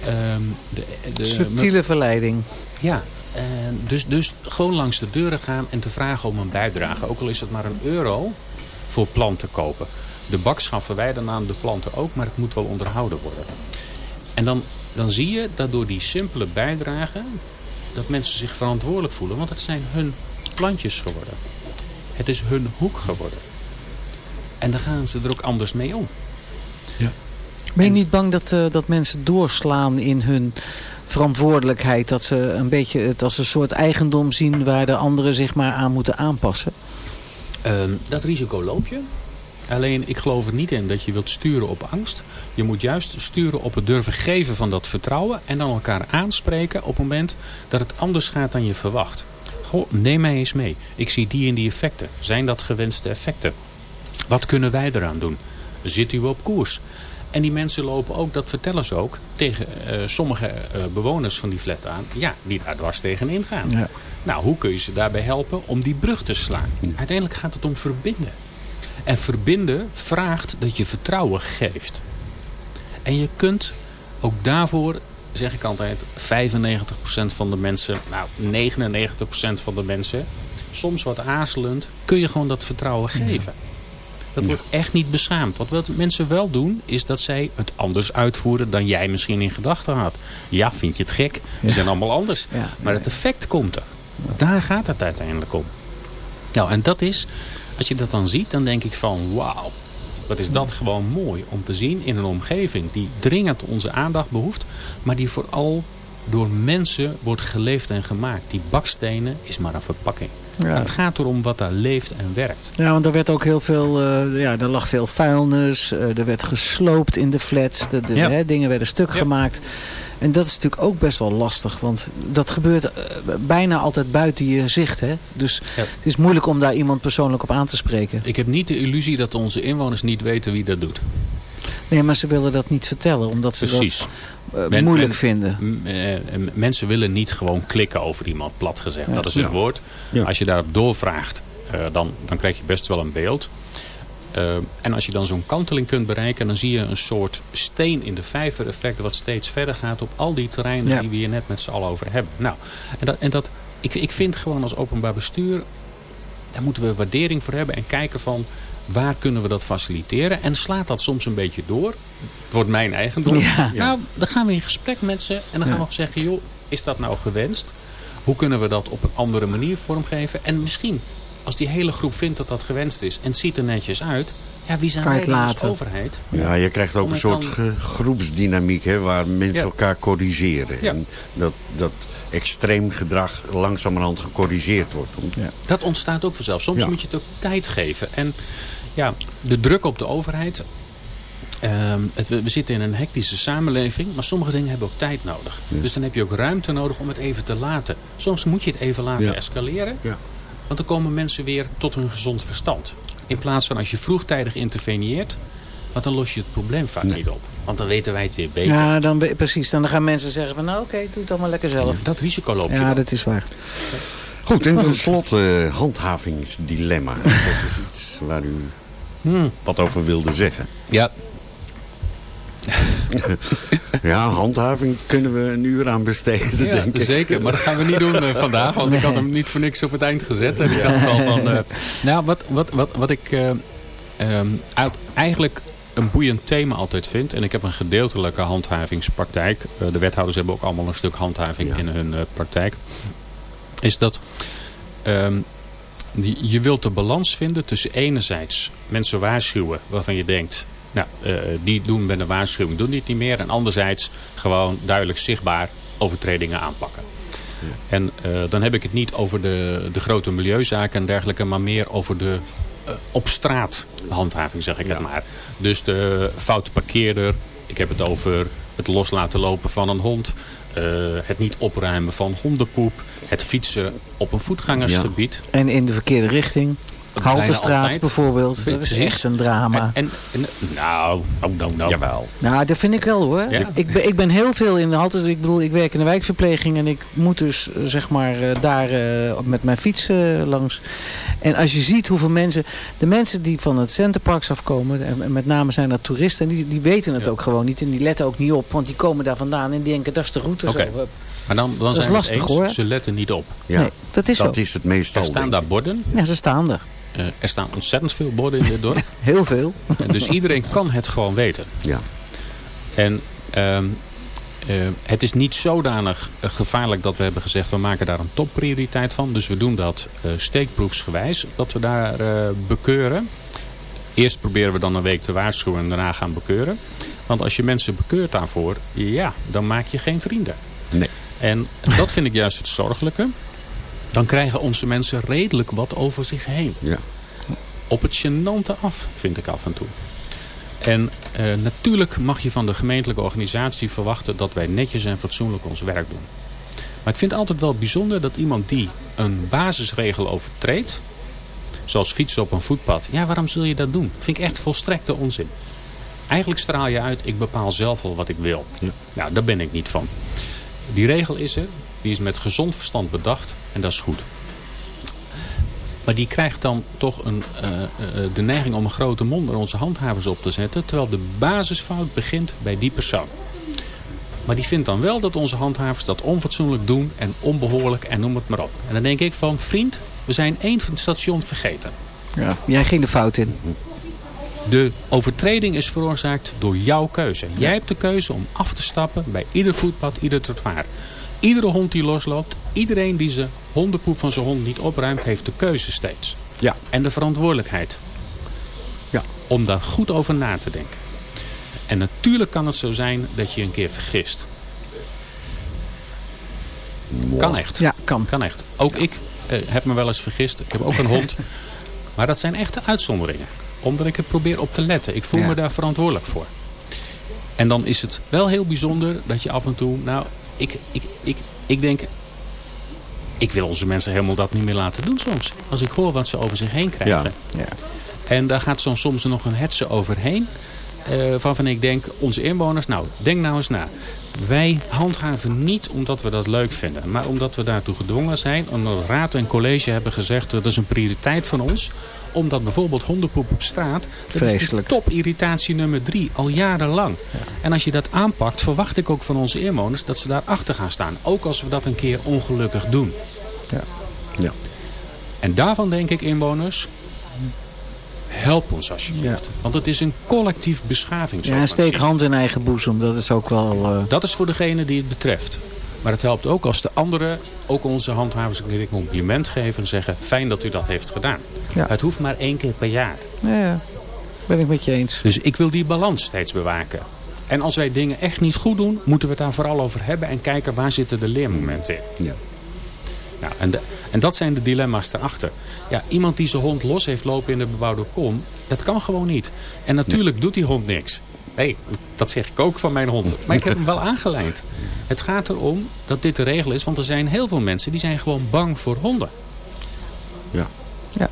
H: Ehm, de, de,
G: Subtiele verleiding.
H: ja, en dus, dus gewoon langs de deuren gaan en te vragen om een bijdrage. Ook al is het maar een euro voor planten kopen. De bak schaffen wij dan aan de planten ook, maar het moet wel onderhouden worden. En dan, dan zie je dat door die simpele bijdrage... dat mensen zich verantwoordelijk voelen. Want het zijn hun plantjes geworden. Het is hun hoek geworden. En dan gaan ze er ook anders mee om.
G: Ben je niet bang dat, eh, dat mensen doorslaan in hun verantwoordelijkheid? Dat ze een beetje het als een soort eigendom zien waar de anderen zich maar aan moeten aanpassen?
H: Ehm, dat risico loop je. Alleen ik geloof er niet in dat je wilt sturen op angst. Je moet juist sturen op het durven geven van dat vertrouwen. En dan elkaar aanspreken op het moment dat het anders gaat dan je verwacht. Goh, neem mij eens mee. Ik zie die en die effecten. Zijn dat gewenste effecten? Wat kunnen wij eraan doen? Zit u op koers? En die mensen lopen ook, dat vertellen ze ook, tegen eh, sommige eh, bewoners van die flat aan. Ja, die daar dwars tegenin gaan.
G: Ja.
H: Nou, hoe kun je ze daarbij helpen om die brug te slaan? Uiteindelijk gaat het om verbinden. En verbinden vraagt dat je vertrouwen geeft. En je kunt ook daarvoor, zeg ik altijd, 95% van de mensen, nou 99% van de mensen, soms wat aarzelend, kun je gewoon dat vertrouwen geven. Dat wordt echt niet beschaamd. Want wat mensen wel doen, is dat zij het anders uitvoeren dan jij misschien in gedachten had. Ja, vind je het gek? We zijn allemaal anders. Maar het effect komt er. Daar gaat het uiteindelijk om. Nou, en dat is, als je dat dan ziet, dan denk ik van wauw. Wat is dat gewoon mooi om te zien in een omgeving die dringend onze aandacht behoeft. Maar die vooral door mensen wordt geleefd en gemaakt. Die bakstenen is maar een verpakking.
G: Ja.
H: Het gaat erom wat daar leeft en werkt.
G: Ja, want er werd ook heel veel, eh, ja, er lag veel vuilnis. eh, er werd gesloopt in de flats. De, de,
H: Ja.
G: hè, dingen werden stuk
H: Ja.
G: gemaakt. En dat is natuurlijk ook best wel lastig. Want dat gebeurt eh, bijna altijd buiten je zicht. Hè? Dus
H: Ja.
G: het is moeilijk om daar iemand persoonlijk op aan te spreken.
H: Ik heb niet de illusie dat onze inwoners niet weten wie dat doet.
G: Nee, maar ze willen dat niet vertellen. Omdat ze
H: Precies.
G: dat eh,
H: Men-
G: moeilijk
H: men-
G: vinden.
H: Eh, mensen willen niet gewoon klikken over iemand, plat gezegd.
G: Ja.
H: Dat is het
F: Ja.
H: woord.
F: Ja.
H: Als je daarop doorvraagt, eh, dan, dan krijg je best wel een beeld. Eh, en als je dan zo'n kanteling kunt bereiken, dan zie je een soort steen in de vijver effect wat steeds verder gaat op al die terreinen
G: Ja.
H: die we hier net met z'n allen over hebben. Nou, en dat, en dat, ik, ik vind gewoon als openbaar bestuur, daar moeten we waardering voor hebben en kijken van waar kunnen we dat faciliteren. En slaat dat soms een beetje door. Het wordt mijn eigendom.
G: Ja.
H: Nou, dan gaan we in gesprek met ze en dan gaan we zeggen, joh, is dat nou gewenst? Hoe kunnen we dat op een andere manier vormgeven? En misschien, als die hele groep vindt dat dat gewenst is en het ziet er netjes uit, ja, wie zijn wij als overheid?
F: Ja, je krijgt ook een soort
H: dan-
F: groepsdynamiek hè, waar mensen
H: Ja.
F: elkaar corrigeren.
H: Ja.
F: En dat, dat extreem gedrag langzamerhand gecorrigeerd wordt.
G: Ja.
H: Dat ontstaat ook vanzelf. Soms
F: Ja.
H: moet je het ook tijd geven. En ja, de druk op de overheid. ehm, het, we we zitten in een hectische samenleving, maar sommige dingen hebben ook tijd nodig. Dus dan heb je ook ruimte nodig om het even te laten. Soms moet je het even laten
F: Ja.
H: escaleren. Want dan komen mensen weer tot hun gezond verstand. In plaats van als je vroegtijdig interveneert, want dan los je het probleem vaak
F: Nee.
H: niet op. Want dan weten wij het weer beter.
G: Ja, dan, precies. Dan gaan mensen zeggen van nou oké, doe het allemaal lekker zelf.
H: Dat risico loop je
G: Ja, dat is waar.
F: Goed, en tenslotte eh, handhavingsdilemma. dat is iets waar u
H: Hmm.
F: wat over wilde zeggen.
H: Ja,
F: Ja, handhaving kunnen we een uur aan besteden,
H: Ja,
F: denk ik.
H: zeker. Maar dat gaan we niet doen eh, vandaag. Want ik had hem niet voor niks op het eind gezet. En ik dacht wel van... eh, nou, wat, wat, wat, wat ik eh, ehm, uit- eigenlijk een boeiend thema altijd vind. En ik heb een gedeeltelijke handhavingspraktijk. De wethouders hebben ook allemaal een stuk handhaving
F: Ja.
H: in hun eh, praktijk. Is dat... ehm, die- je wilt de balans vinden tussen enerzijds mensen waarschuwen waarvan je denkt... Nou, eh, die doen met een waarschuwing, doen dit niet meer. En anderzijds gewoon duidelijk zichtbaar overtredingen aanpakken. En eh, dan heb ik het niet over de, de grote milieuzaken en dergelijke, maar meer over de eh, op straat handhaving, zeg ik het maar. Dus de foute parkeerder, ik heb het over het los laten lopen van een hond, eh, het niet opruimen van hondenpoep, het fietsen op een voetgangersgebied.
G: En in de verkeerde richting. Haltestraat bijvoorbeeld. Dat is echt een drama.
H: En, en, nou, nou, nou, nou.
B: Jawel.
G: Nou, dat vind ik wel hoor.
H: Ja?
G: Ik, ben, ik ben heel veel in de. Ik bedoel, ik werk in de wijkverpleging en ik moet dus eh, zeg maar eh, daar eh, met mijn fiets eh, langs. En als je ziet hoeveel mensen, de mensen die van het Centerparks afkomen, en met name zijn dat toeristen, die, die weten het
H: Ja.
G: ook gewoon niet en die letten ook niet op, want die komen daar vandaan en die denken dat is de route
H: Oké.
G: zo.
H: Maar dan, dan
G: is
H: zijn het
G: lastig,
H: eens,
G: hoor.
H: ze letten niet op.
F: Ja,
G: Nee, dat is
F: dat
G: zo.
F: is het meestal.
H: Er staan daar borden.
G: Ja, ze staan er.
H: Eh, er staan ontzettend veel borden in dit dorp.
G: Heel veel.
H: Dus iedereen kan het gewoon weten.
F: Ja.
H: En ehm, eh, het is niet zodanig eh, gevaarlijk dat we hebben gezegd... we maken daar een topprioriteit van. Dus we doen dat eh, steekproefsgewijs. Dat we daar bekeuren. Eerst proberen we dan een week te waarschuwen en daarna gaan bekeuren. Want als je mensen bekeurt daarvoor... ja, dan maak je geen vrienden.
F: Nee.
H: En dat vind ik juist het zorgelijke. Dan krijgen onze mensen redelijk wat over zich heen.
F: Ja.
H: Op het gênante af, vind ik af en toe. En eh, natuurlijk mag je van de gemeentelijke organisatie verwachten dat wij netjes en fatsoenlijk ons werk doen. Maar ik vind het altijd wel bijzonder dat iemand die een basisregel overtreedt, zoals fietsen op een voetpad, ja waarom zul je dat doen? Vind ik echt volstrekte onzin. Eigenlijk straal je uit, ik bepaal zelf wel wat ik wil. Nou, daar ben ik niet van. Die regel is er, die is met gezond verstand bedacht en dat is goed. Maar die krijgt dan toch een, eh, eh, de neiging om een grote mond naar onze handhavers op te zetten. Terwijl de basisfout begint bij die persoon. Maar die vindt dan wel dat onze handhavers dat onfatsoenlijk doen en onbehoorlijk en noem het maar op. En dan denk ik van vriend, we zijn één station vergeten.
G: Ja. Jij ging de fout in.
H: De overtreding is veroorzaakt door jouw keuze. Jij hebt de keuze om af te stappen bij ieder voetpad, ieder trottoir. Iedere hond die losloopt, iedereen die zijn hondenpoep van zijn hond niet opruimt, heeft de keuze steeds.
F: Ja.
H: En de verantwoordelijkheid.
F: Ja.
H: Om daar goed over na te denken. En natuurlijk kan het zo zijn dat je een keer vergist. Kan echt.
G: Ja, kan.
H: Kan echt. Ook ik eh, heb me wel eens vergist. Ik heb ook een hond. Maar dat zijn echte uitzonderingen. Omdat ik er probeer op te letten. Ik voel
G: Ja.
H: me daar verantwoordelijk voor. En dan is het wel heel bijzonder dat je af en toe... Nou, ik, ik, ik, ik denk... Ik wil onze mensen helemaal dat niet meer laten doen soms. Als ik hoor wat ze over zich heen krijgen.
G: Ja.
H: En daar gaat soms nog een hetze overheen. eh, waarvan ik denk, onze inwoners, nou, denk nou eens na. Wij handhaven niet omdat we dat leuk vinden. Maar omdat we daartoe gedwongen zijn. Omdat raad en college hebben gezegd, dat is een prioriteit van ons. Omdat bijvoorbeeld hondenpoep op straat, dat is
G: Vreselijk.
H: de top irritatie nummer drie, al jarenlang. En als je dat aanpakt, verwacht ik ook van onze inwoners dat ze daarachter gaan staan. Ook als we dat een keer ongelukkig doen.
F: Ja.
H: En daarvan denk ik inwoners, help ons alsjeblieft. Want het is een collectief
G: Ja,
H: beschavingsoffensief.
G: steek hand in eigen boezem. Dat is ook wel... eh,
H: Dat is voor degene die het betreft. Maar het helpt ook als de anderen, ook onze handhavers een compliment geven en zeggen, fijn dat u dat heeft gedaan.
G: Ja.
H: Het hoeft maar één keer per jaar.
G: ja, ja. Ben ik met je eens.
H: Dus ik wil die balans steeds bewaken. En als wij dingen echt niet goed doen, moeten we het daar vooral over hebben en kijken waar zitten de leermomenten in.
F: Ja.
H: Nou, en, de- en dat zijn de dilemma's erachter. Ja, iemand die zijn hond los heeft lopen in de bebouwde kom, dat kan gewoon niet. En natuurlijk doet die hond niks. Nee, dat zeg ik ook van mijn hond. Maar ik heb hem wel aangelijnd. Het gaat erom dat dit de regel is, want er zijn heel veel mensen die zijn gewoon bang voor honden.
F: Ja.
G: Ja.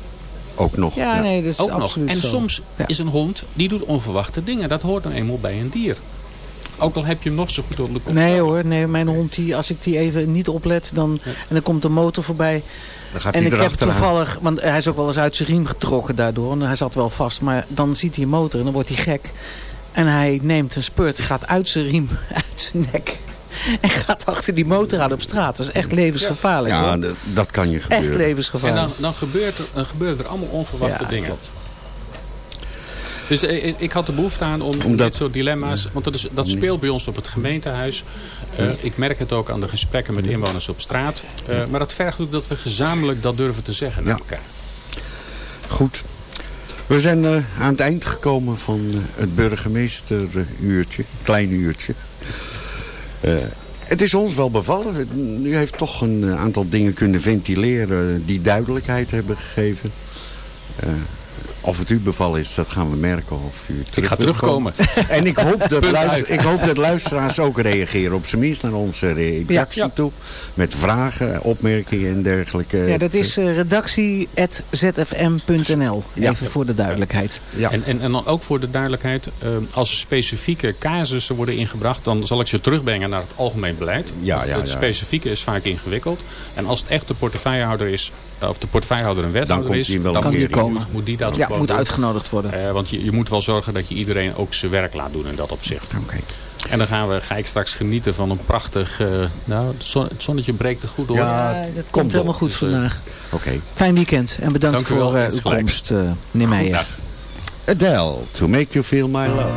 F: Ook nog.
G: Ja, nee, dat is
H: ook nog. En
G: zo.
H: soms
G: Ja.
H: is een hond, die doet onverwachte dingen. Dat hoort nou eenmaal bij een dier. Ook al heb je hem nog zo goed onder controle.
G: Nee hoor, nee, mijn hond, die, als ik die even niet oplet, dan, en dan komt de motor voorbij.
F: Dan gaat
G: En ik heb toevallig, want hij is ook wel eens uit zijn riem getrokken daardoor. En hij zat wel vast, maar dan ziet hij een motor en dan wordt hij gek. En hij neemt een spurt, gaat uit zijn riem, uit zijn nek. En gaat achter die motor aan op straat. Dat is echt levensgevaarlijk
F: Ja, dat kan je
G: Echt
F: gebeuren.
H: En
G: levensgevaarlijk.
H: dan, dan, gebeurt er, dan gebeuren er allemaal onverwachte
G: Ja,
H: dingen.
G: klopt.
H: Dus eh, ik, ik had de behoefte aan om,
F: Omdat-
H: dit soort dilemma's... Want dat, is, dat speelt bij ons op het gemeentehuis. Eh, ik merk het ook aan de gesprekken met inwoners op straat. Eh, maar dat vergt ook dat we gezamenlijk dat durven te zeggen naar
F: Ja.
H: elkaar.
F: Goed. We zijn eh, aan het eind gekomen van eh, het burgemeesteruurtje. Klein uurtje. Eh,
K: Het is ons wel bevallen. U heeft toch een aantal dingen kunnen ventileren die duidelijkheid hebben gegeven. Of het u bevallen is, dat gaan we merken. Of u
H: Ik ga terugkomen.
K: En ik hoop, dat luister, ik hoop dat luisteraars ook reageren. Op zijn minst naar onze reactie
G: Ja.
K: toe. Met vragen, opmerkingen en dergelijke.
G: Ja, dat is eh, redactie.zfm.nl.
K: Ja.
G: Even voor de duidelijkheid.
K: Ja.
H: En, en, en dan ook voor de duidelijkheid, eh, als er specifieke casussen worden ingebracht, dan zal ik ze terugbrengen naar het algemeen beleid.
K: Ja, ja,
H: het specifieke is vaak ingewikkeld. En als het echt de portefeuillehouder is, of de portefeuillehouder een wethouder
K: komt
H: is,
K: die wel
H: dan
G: die
K: in.
G: komen.
H: moet die dat
G: Ja, moet
H: doen.
G: uitgenodigd worden.
H: Eh, want je, je moet wel zorgen dat je iedereen ook zijn werk laat doen in dat opzicht. En dan gaan we, ga ik straks genieten van een prachtig... eh, nou, het, zon- het zonnetje breekt er goed door.
K: Ja,
G: dat
K: komt
G: komt helemaal goed
H: Dus, eh,
G: vandaag.
K: Oké.
G: Fijn weekend en bedankt
H: Dank wel.
G: voor uw komst, eh meneer Meijer.
K: Adele, to make you feel my love.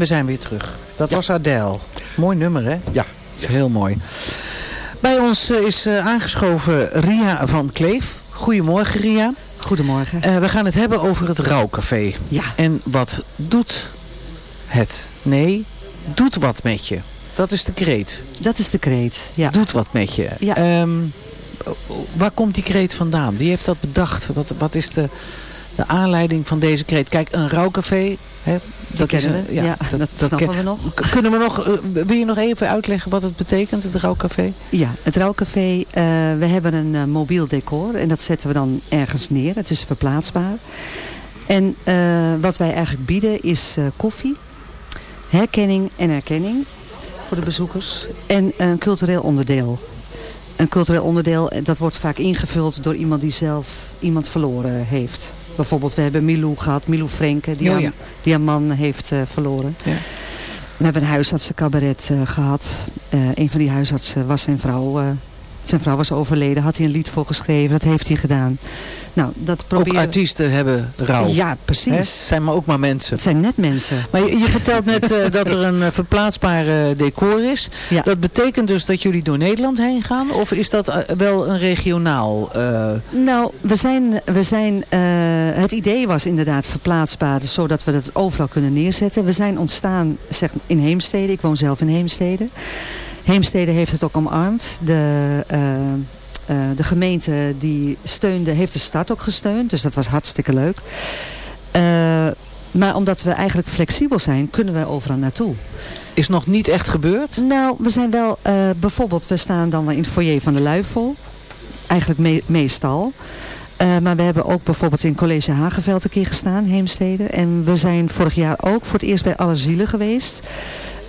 L: We
G: zijn weer terug. Dat was Adele. Mooi nummer, hè?
K: Ja.
G: is heel mooi. Bij ons eh, is eh, aangeschoven Ria van Kleef. Goedemorgen, Ria.
M: Goedemorgen.
G: Eh, we gaan het hebben over het Rouwcafé.
M: Ja.
G: En wat doet het? Nee, doet wat met je. Dat is de kreet.
M: Dat is de kreet, ja.
G: Doet wat met je.
M: Ja.
G: Ehm, waar komt die kreet vandaan? Wie heeft dat bedacht? Wat, wat is de, de aanleiding van deze kreet? Kijk, een rouwcafé. Hè, dat
M: kennen
G: is
M: we. Ja, dat snappen
G: ken-
M: we nog.
G: Kunnen we nog, eh, wil je nog even uitleggen wat het betekent, het rouwcafé?
M: Ja, het rouwcafé, eh, we hebben een eh, mobiel decor en dat zetten we dan ergens neer. Het is verplaatsbaar. En wat wij eigenlijk bieden is koffie, herkenning en erkenning. voor de bezoekers. En een cultureel onderdeel. Een cultureel onderdeel, dat wordt vaak ingevuld door iemand die zelf iemand verloren heeft. Bijvoorbeeld, we hebben Milou gehad, Milou Frenke, die,
G: Oh,
M: een-
G: ja.
M: die een man heeft eh, verloren.
G: Ja.
M: We hebben een huisartsencabaret eh, gehad. Eh, een van die huisartsen was zijn vrouw. Zijn vrouw was overleden, had hij een lied voor geschreven. Dat heeft hij gedaan. Nou, dat
G: Ook
M: proberen
G: artiesten hebben rouw.
M: Ja, precies.
G: Hè? zijn maar ook maar mensen.
M: Het zijn net mensen.
G: Maar je, je vertelt net eh, dat er een eh, verplaatsbaar decor is.
M: Ja.
G: Dat betekent dus dat jullie door Nederland heen gaan? Of is dat eh, wel een regionaal...
M: Nou, we zijn, we zijn, het idee was inderdaad verplaatsbaar, dus zodat we dat overal kunnen neerzetten. We zijn ontstaan zeg, in Heemstede, ik woon zelf in Heemstede. Heemstede heeft het ook omarmd. De, eh, eh, de gemeente die steunde, heeft de start ook gesteund, dus dat was hartstikke leuk. Eh, maar omdat we eigenlijk flexibel zijn, kunnen we overal naartoe.
G: is nog niet echt gebeurd?
M: Nou, we zijn wel, bijvoorbeeld, we staan dan wel in het foyer van de Luifel. Eigenlijk me- meestal. Maar we hebben ook bijvoorbeeld in College Hageveld een keer gestaan, Heemstede. En we zijn vorig jaar ook voor het eerst bij Alle Zielen geweest.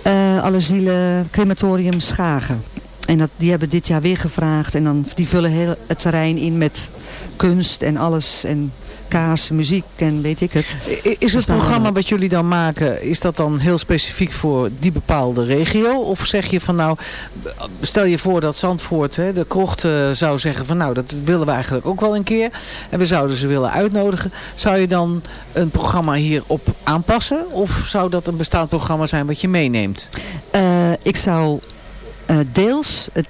M: Eh Alle Zielen Crematorium Schagen. En dat, die hebben dit jaar weer gevraagd. En dan, die vullen heel het terrein in met kunst en alles. En kaas, muziek en weet ik het.
G: Is het programma wat jullie dan maken, is dat dan heel specifiek voor die bepaalde regio? Of zeg je van nou, stel je voor dat Zandvoort, hè, de krocht zou zeggen van nou, dat willen we eigenlijk ook wel een keer. En we zouden ze willen uitnodigen. Zou je dan een programma hierop aanpassen? Of zou dat een bestaand programma zijn wat je meeneemt?
M: Eh, ik zou eh, deels het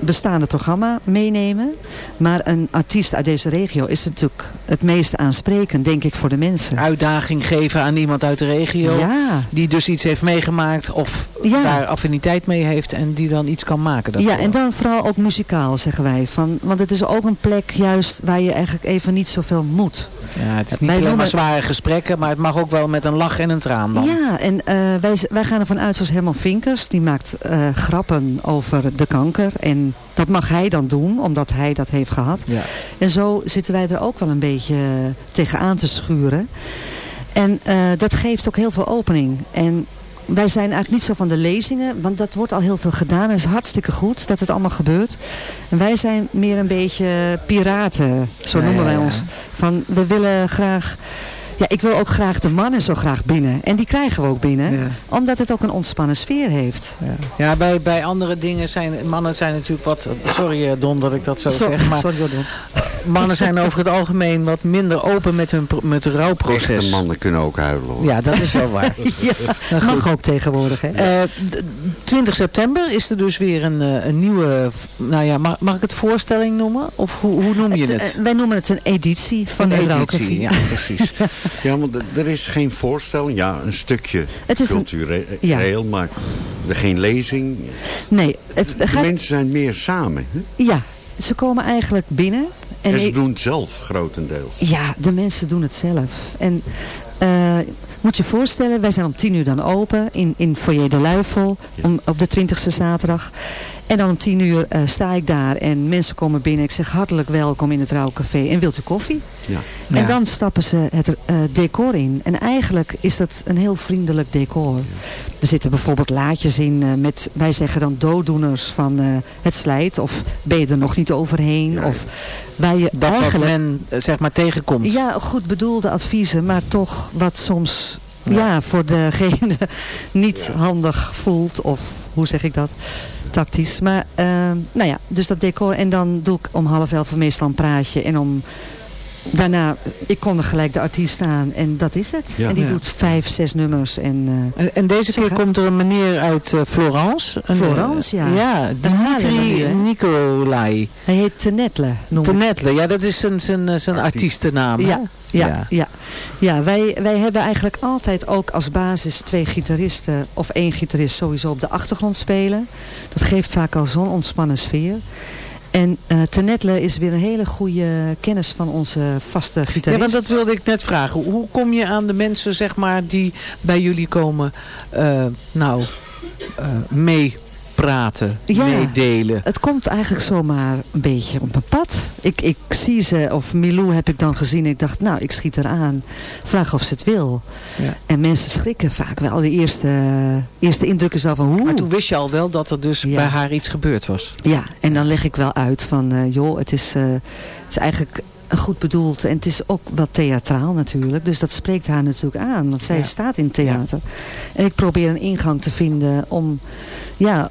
M: bestaande programma meenemen. Maar een artiest uit deze regio is natuurlijk het meest aansprekend, denk ik, voor de mensen.
G: Uitdaging geven aan iemand uit de regio.
M: Ja.
G: Die dus iets heeft meegemaakt of
M: Ja.
G: daar affiniteit mee heeft en die dan iets kan maken. daarvoor.
M: Ja, en dan vooral ook muzikaal, zeggen wij. Van, want het is ook een plek juist waar je eigenlijk even niet zoveel moet.
G: Ja, het is niet
M: Wij
G: alleen maar zware gesprekken, maar het mag ook wel met een lach en een traan dan.
M: Ja, en eh, wij, wij gaan ervan uit zoals Herman Vinkers. Die maakt eh, grappen over de kanker. En dat mag hij dan doen, omdat hij dat heeft gehad.
G: Ja.
M: En zo zitten wij er ook wel een beetje eh, tegenaan te schuren. En eh, dat geeft ook heel veel opening. En wij zijn eigenlijk niet zo van de lezingen, want dat wordt al heel veel gedaan. En het is hartstikke goed dat het allemaal gebeurt. En wij zijn meer een beetje piraten, zo noemen
G: ja,
M: wij
G: ja.
M: ons. Van, we willen graag... Ja, ik wil ook graag de mannen zo graag binnen. En die krijgen we ook binnen.
G: Ja.
M: Omdat het ook een ontspannen sfeer heeft.
G: Ja, ja bij, bij andere dingen zijn mannen zijn natuurlijk wat... Sorry eh, Don dat ik dat zo,
M: Zo-
G: zeg, maar
M: sorry, Don.
G: mannen zijn over het algemeen wat minder open met hun, met
F: Echte
G: rouwproces.
F: mannen kunnen ook huilen hoor.
G: Ja, dat is wel waar.
M: Ja,
G: Nou,
M: mag ook tegenwoordig. Hè?
G: Eh, d- 20 september is er dus weer een, eh, een nieuwe... Nou ja, mag, mag ik het voorstelling noemen? Of hoe, hoe noem je
M: Het,
G: het?
M: eh, wij noemen het een editie van
G: Een
M: de
G: editie, ja, precies.
F: Ja, want er is geen voorstelling. Ja, een stukje
M: Het is een-
F: cultureel, maar er geen lezing.
M: Nee, het
F: De
M: gaat,
F: mensen zijn meer samen. Hè?
M: ja, ze komen eigenlijk binnen.
F: En,
M: En
F: ze
M: ik-
F: doen het zelf grotendeels.
M: Ja, de mensen doen het zelf. En eh, moet je voorstellen, wij zijn om tien uur dan open in, in Foyer de Luifel om, op de 20ste zaterdag. En dan om tien uur eh, sta ik daar en mensen komen binnen. Ik zeg hartelijk welkom in het Rauwcafé en wilt u koffie?
F: Ja.
M: En
G: Ja.
M: dan stappen ze het eh, decor in. En eigenlijk is dat een heel vriendelijk decor. Er zitten bijvoorbeeld laadjes in eh, met, wij zeggen dan dooddoeners van eh, het slijt. Of ben je er nog niet overheen?
F: Ja, ja.
M: Of waar je
G: Dat wat
M: eigenlijk...
G: men zeg maar tegenkomt.
M: Ja, goed bedoelde adviezen, maar toch wat soms ja. voor degene niet handig voelt. Of hoe zeg ik dat? Tactisch. Maar ehm, nou ja, dus dat decor. En dan doe ik om half elf meestal een praatje. En om daarna, ik kon er gelijk de artiest aan. En dat is het.
F: Ja.
M: En die
G: Ja.
M: doet vijf, zes nummers. En, eh,
G: En, en deze keer komt er een meneer uit eh, Florence. Een,
M: Florence, ja.
G: eh, Ja, Dimitri? Nicolai.
M: hij heet Tenetle.
G: Tenetle, ja, dat is zijn, zijn, eh, zijn
F: Artiest.
G: artiestennaam.
M: Ja, ja,
G: Ja.
M: ja. ja. wij, wij hebben eigenlijk altijd ook als basis twee gitaristen of één gitarist sowieso op de achtergrond spelen. Dat geeft vaak al zo'n ontspannen sfeer. En eh Tenetle is weer een hele goede kennis van onze vaste
G: Ja,
M: gitarist.
G: want dat wilde ik net vragen. Hoe kom je aan de mensen zeg maar, die bij jullie komen, eh, nou, eh, mee meepraten,
M: Ja.
G: meedelen.
M: Het komt eigenlijk zomaar een beetje op mijn pad. Ik, ik zie ze, of Milou heb ik dan gezien. Ik dacht, nou, ik schiet eraan. Vraag of ze het wil.
G: Ja.
M: En mensen schrikken vaak wel. De eerste, eerste indruk is wel van hoe.
G: Maar toen wist je al wel dat er dus
M: Ja.
G: bij haar iets gebeurd was.
M: Ja, en dan leg ik wel uit van, eh, joh, het is, eh, het is eigenlijk goed bedoeld. En het is ook wat theatraal natuurlijk. Dus dat spreekt haar natuurlijk aan. Want zij
G: Ja.
M: staat in theater. En ik probeer een ingang te vinden om, ja,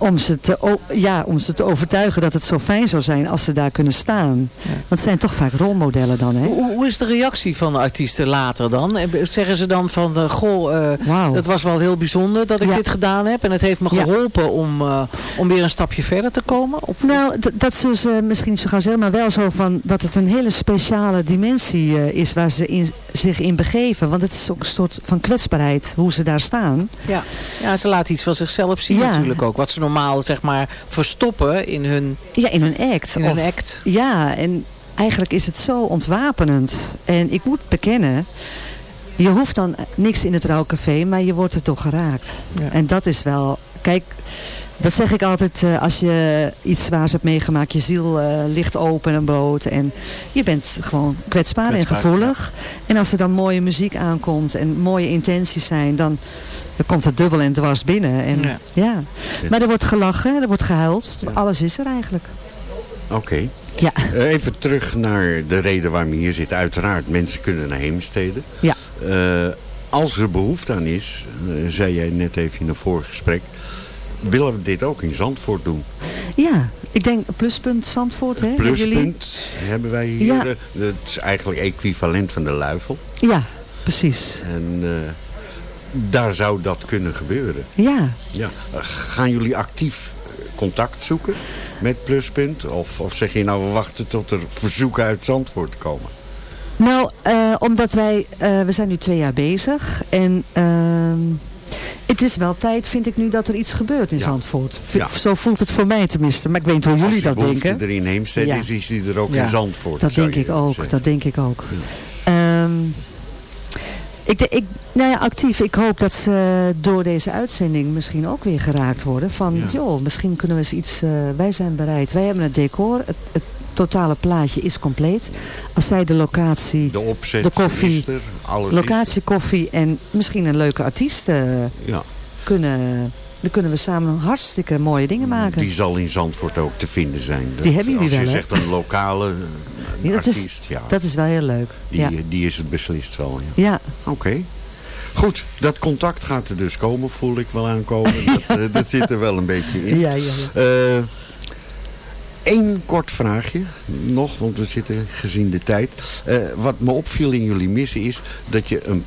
M: om ze, te, ja, om ze te overtuigen dat het zo fijn zou zijn als ze daar kunnen staan. Want het zijn toch vaak rolmodellen dan, hè?
G: Hoe, hoe is de reactie van de artiesten later dan? En Zeggen ze dan van, eh, goh, eh,
M: Wauw.
G: het was wel heel bijzonder dat ik
M: Ja.
G: dit gedaan heb. En het heeft me
M: Ja.
G: geholpen om, eh, om weer een stapje verder te komen? Of,
M: Nou, dat zullen ze misschien niet zo gaan zeggen, maar wel zo van dat het een hele speciale dimensie eh, is waar ze in, zich in begeven. Want het is ook een soort van kwetsbaarheid, hoe ze daar staan.
G: ja. ja, ze laten iets van zichzelf zien
M: Ja.
G: natuurlijk ook. Wat ze normaal zeg maar verstoppen in hun,
M: Ja, in hun act.
G: in hun act.
M: Ja, en eigenlijk is het zo ontwapenend. En ik moet bekennen, je hoeft dan niks in het rouwcafé, maar je wordt er toch geraakt.
G: Ja.
M: En dat is wel, kijk, dat zeg ik altijd eh, als je iets zwaars hebt meegemaakt. Je ziel eh, ligt open en bloot en je bent gewoon kwetsbaar,
G: Kwetsbaar,
M: en gevoelig. En als er dan mooie muziek aankomt en mooie intenties zijn, dan, dan komt het dubbel en dwars binnen. En,
G: Ja.
M: ja. Maar er wordt gelachen, er wordt gehuild. Alles is er eigenlijk.
F: Oké.
M: Ja.
F: Eh, even terug naar de reden waarom we hier zitten. Uiteraard, mensen kunnen naar Heemstede.
M: Ja.
F: Als er behoefte aan is, zei jij net even in een voorgesprek... willen we dit ook in Zandvoort doen.
M: Ja, ik denk pluspunt Zandvoort. Hè?
F: Pluspunt
M: Jullie...
F: hebben wij hier.
M: Ja.
F: eh, Het is eigenlijk equivalent van de luifel.
M: Ja, precies.
F: En eh, daar zou dat kunnen gebeuren.
M: Ja.
F: Ja. Gaan jullie actief eh, contact zoeken met Pluspunt? Of, of zeg je nou, we wachten tot er verzoeken uit Zandvoort komen?
M: Nou, omdat wij, we zijn nu twee jaar bezig. En ehm, het is wel tijd, vind ik nu, dat er iets gebeurt in
F: Ja.
M: Zandvoort. V-
F: Ja.
M: Zo voelt het voor mij tenminste. Maar ik weet niet hoe
F: Als
M: jullie dat denken.
F: er in Heemstede
M: Ja.
F: is, is die er ook
G: Ja.
F: in Zandvoort.
M: Dat denk ik ook.
F: zeggen.
M: Dat denk ik ook. Ehm, ik, de- ik, nou ja, actief. Ik hoop dat ze door deze uitzending misschien ook weer geraakt worden. Van, joh, misschien kunnen we eens iets... eh, wij zijn bereid. Wij hebben het decor. Het, het totale plaatje is compleet. Als zij de locatie,
F: De opzet
M: de koffie,
F: er, alles
M: locatie, koffie en misschien een leuke artiest eh.
F: Ja.
M: kunnen... Dan kunnen we samen hartstikke mooie dingen maken.
F: Die zal in Zandvoort ook te vinden zijn. Dat-
M: Die hebben jullie
F: als
M: wel,
F: je
M: hè?
F: zegt een lokale eh,
M: Ja, dat, is,
F: artiest, ja,
M: dat is wel heel leuk.
F: die,
M: ja.
F: die is het beslist wel. Ja.
M: ja.
F: Oké. Goed, dat contact gaat er dus komen, voel ik wel aankomen. dat, eh, dat zit er wel een beetje in.
M: Ja, ja, ja.
F: Eén kort vraagje nog, want we zitten gezien de tijd. Eh, wat me opviel in jullie missie is dat je een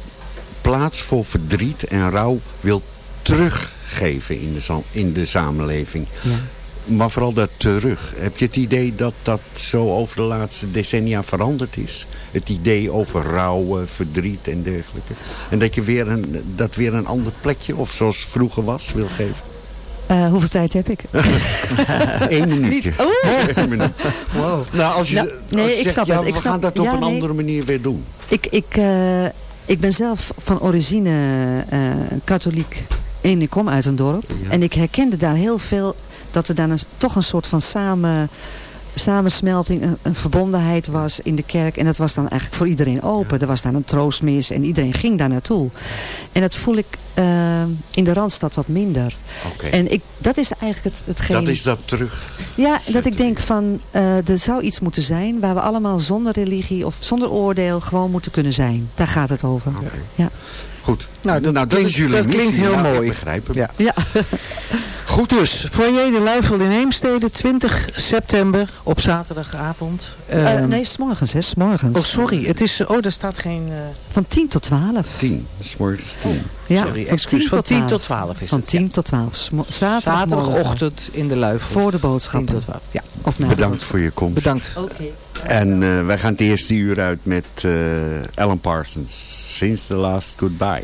F: plaats voor verdriet en rouw wilt teruggeven in de, in de samenleving.
M: Ja.
F: Maar vooral dat terug. Heb je het idee dat dat zo over de laatste decennia veranderd is? Het idee over rouw, eh, verdriet en dergelijke. En dat je weer een, dat weer een ander plekje, of zoals vroeger was, wil geven?
M: Eh, hoeveel tijd heb ik?
F: Eén minuutje.
M: Oeh.
F: Eén minuut.
M: Wow.
F: Nou, als je,
M: Nou, nee,
F: als je
M: ik
F: zegt,
M: snap
F: ja,
M: het. Ik
F: we
M: snap-
F: gaan dat op een
M: nee.
F: andere manier weer doen.
M: Ik, ik, eh, ik ben zelf van origine eh, katholiek. En ik kom uit een dorp. En ik herkende daar heel veel dat er daar een, toch een soort van samen, samensmelting, een, een verbondenheid was in de kerk. En dat was dan eigenlijk voor iedereen open. Er was daar een troostmis en iedereen ging daar naartoe. En dat voel ik eh, in de Randstad wat minder.
F: Oké.
M: En ik, dat is eigenlijk het, hetgeen...
F: Dat is dat terug.
M: Ja, dat ik denk van, eh, er zou iets moeten zijn waar we allemaal zonder religie of zonder oordeel gewoon moeten kunnen zijn. Daar gaat het over. Ja.
F: Goed.
G: Nou, dat,
F: Nou,
G: klinkt,
F: is jullie
G: dat klinkt heel
F: Ja, ik
G: mooi.
F: begrijp hem.
G: Ja.
M: ja.
G: Goed dus, foyer de Luifel in Heemstede, 20 september op zaterdagavond.
M: Eh,
G: Ehm,
M: nee, s'morgens, hè, s'morgens.
G: Oh, sorry, het is, oh, daar staat geen... eh,
M: Van 10 tot 12.
F: Tien. S morgens tien.
M: Ja,
G: sorry,
M: van
G: excuus,
M: 10
G: van
M: tot
G: 10
M: 12.
G: tot 12 is
M: Van
G: het.
M: 10 tot 12. Smo- Zaterdagmorgen.
G: Zaterdagochtend in de Luifel.
M: Voor de
G: 10
M: boodschappen.
G: tot 12, ja.
M: Of na de
F: Bedankt voor je komst.
G: Bedankt.
M: Oké.
F: En eh, wij gaan het eerste uur uit met eh, Alan Parsons. Since the last goodbye.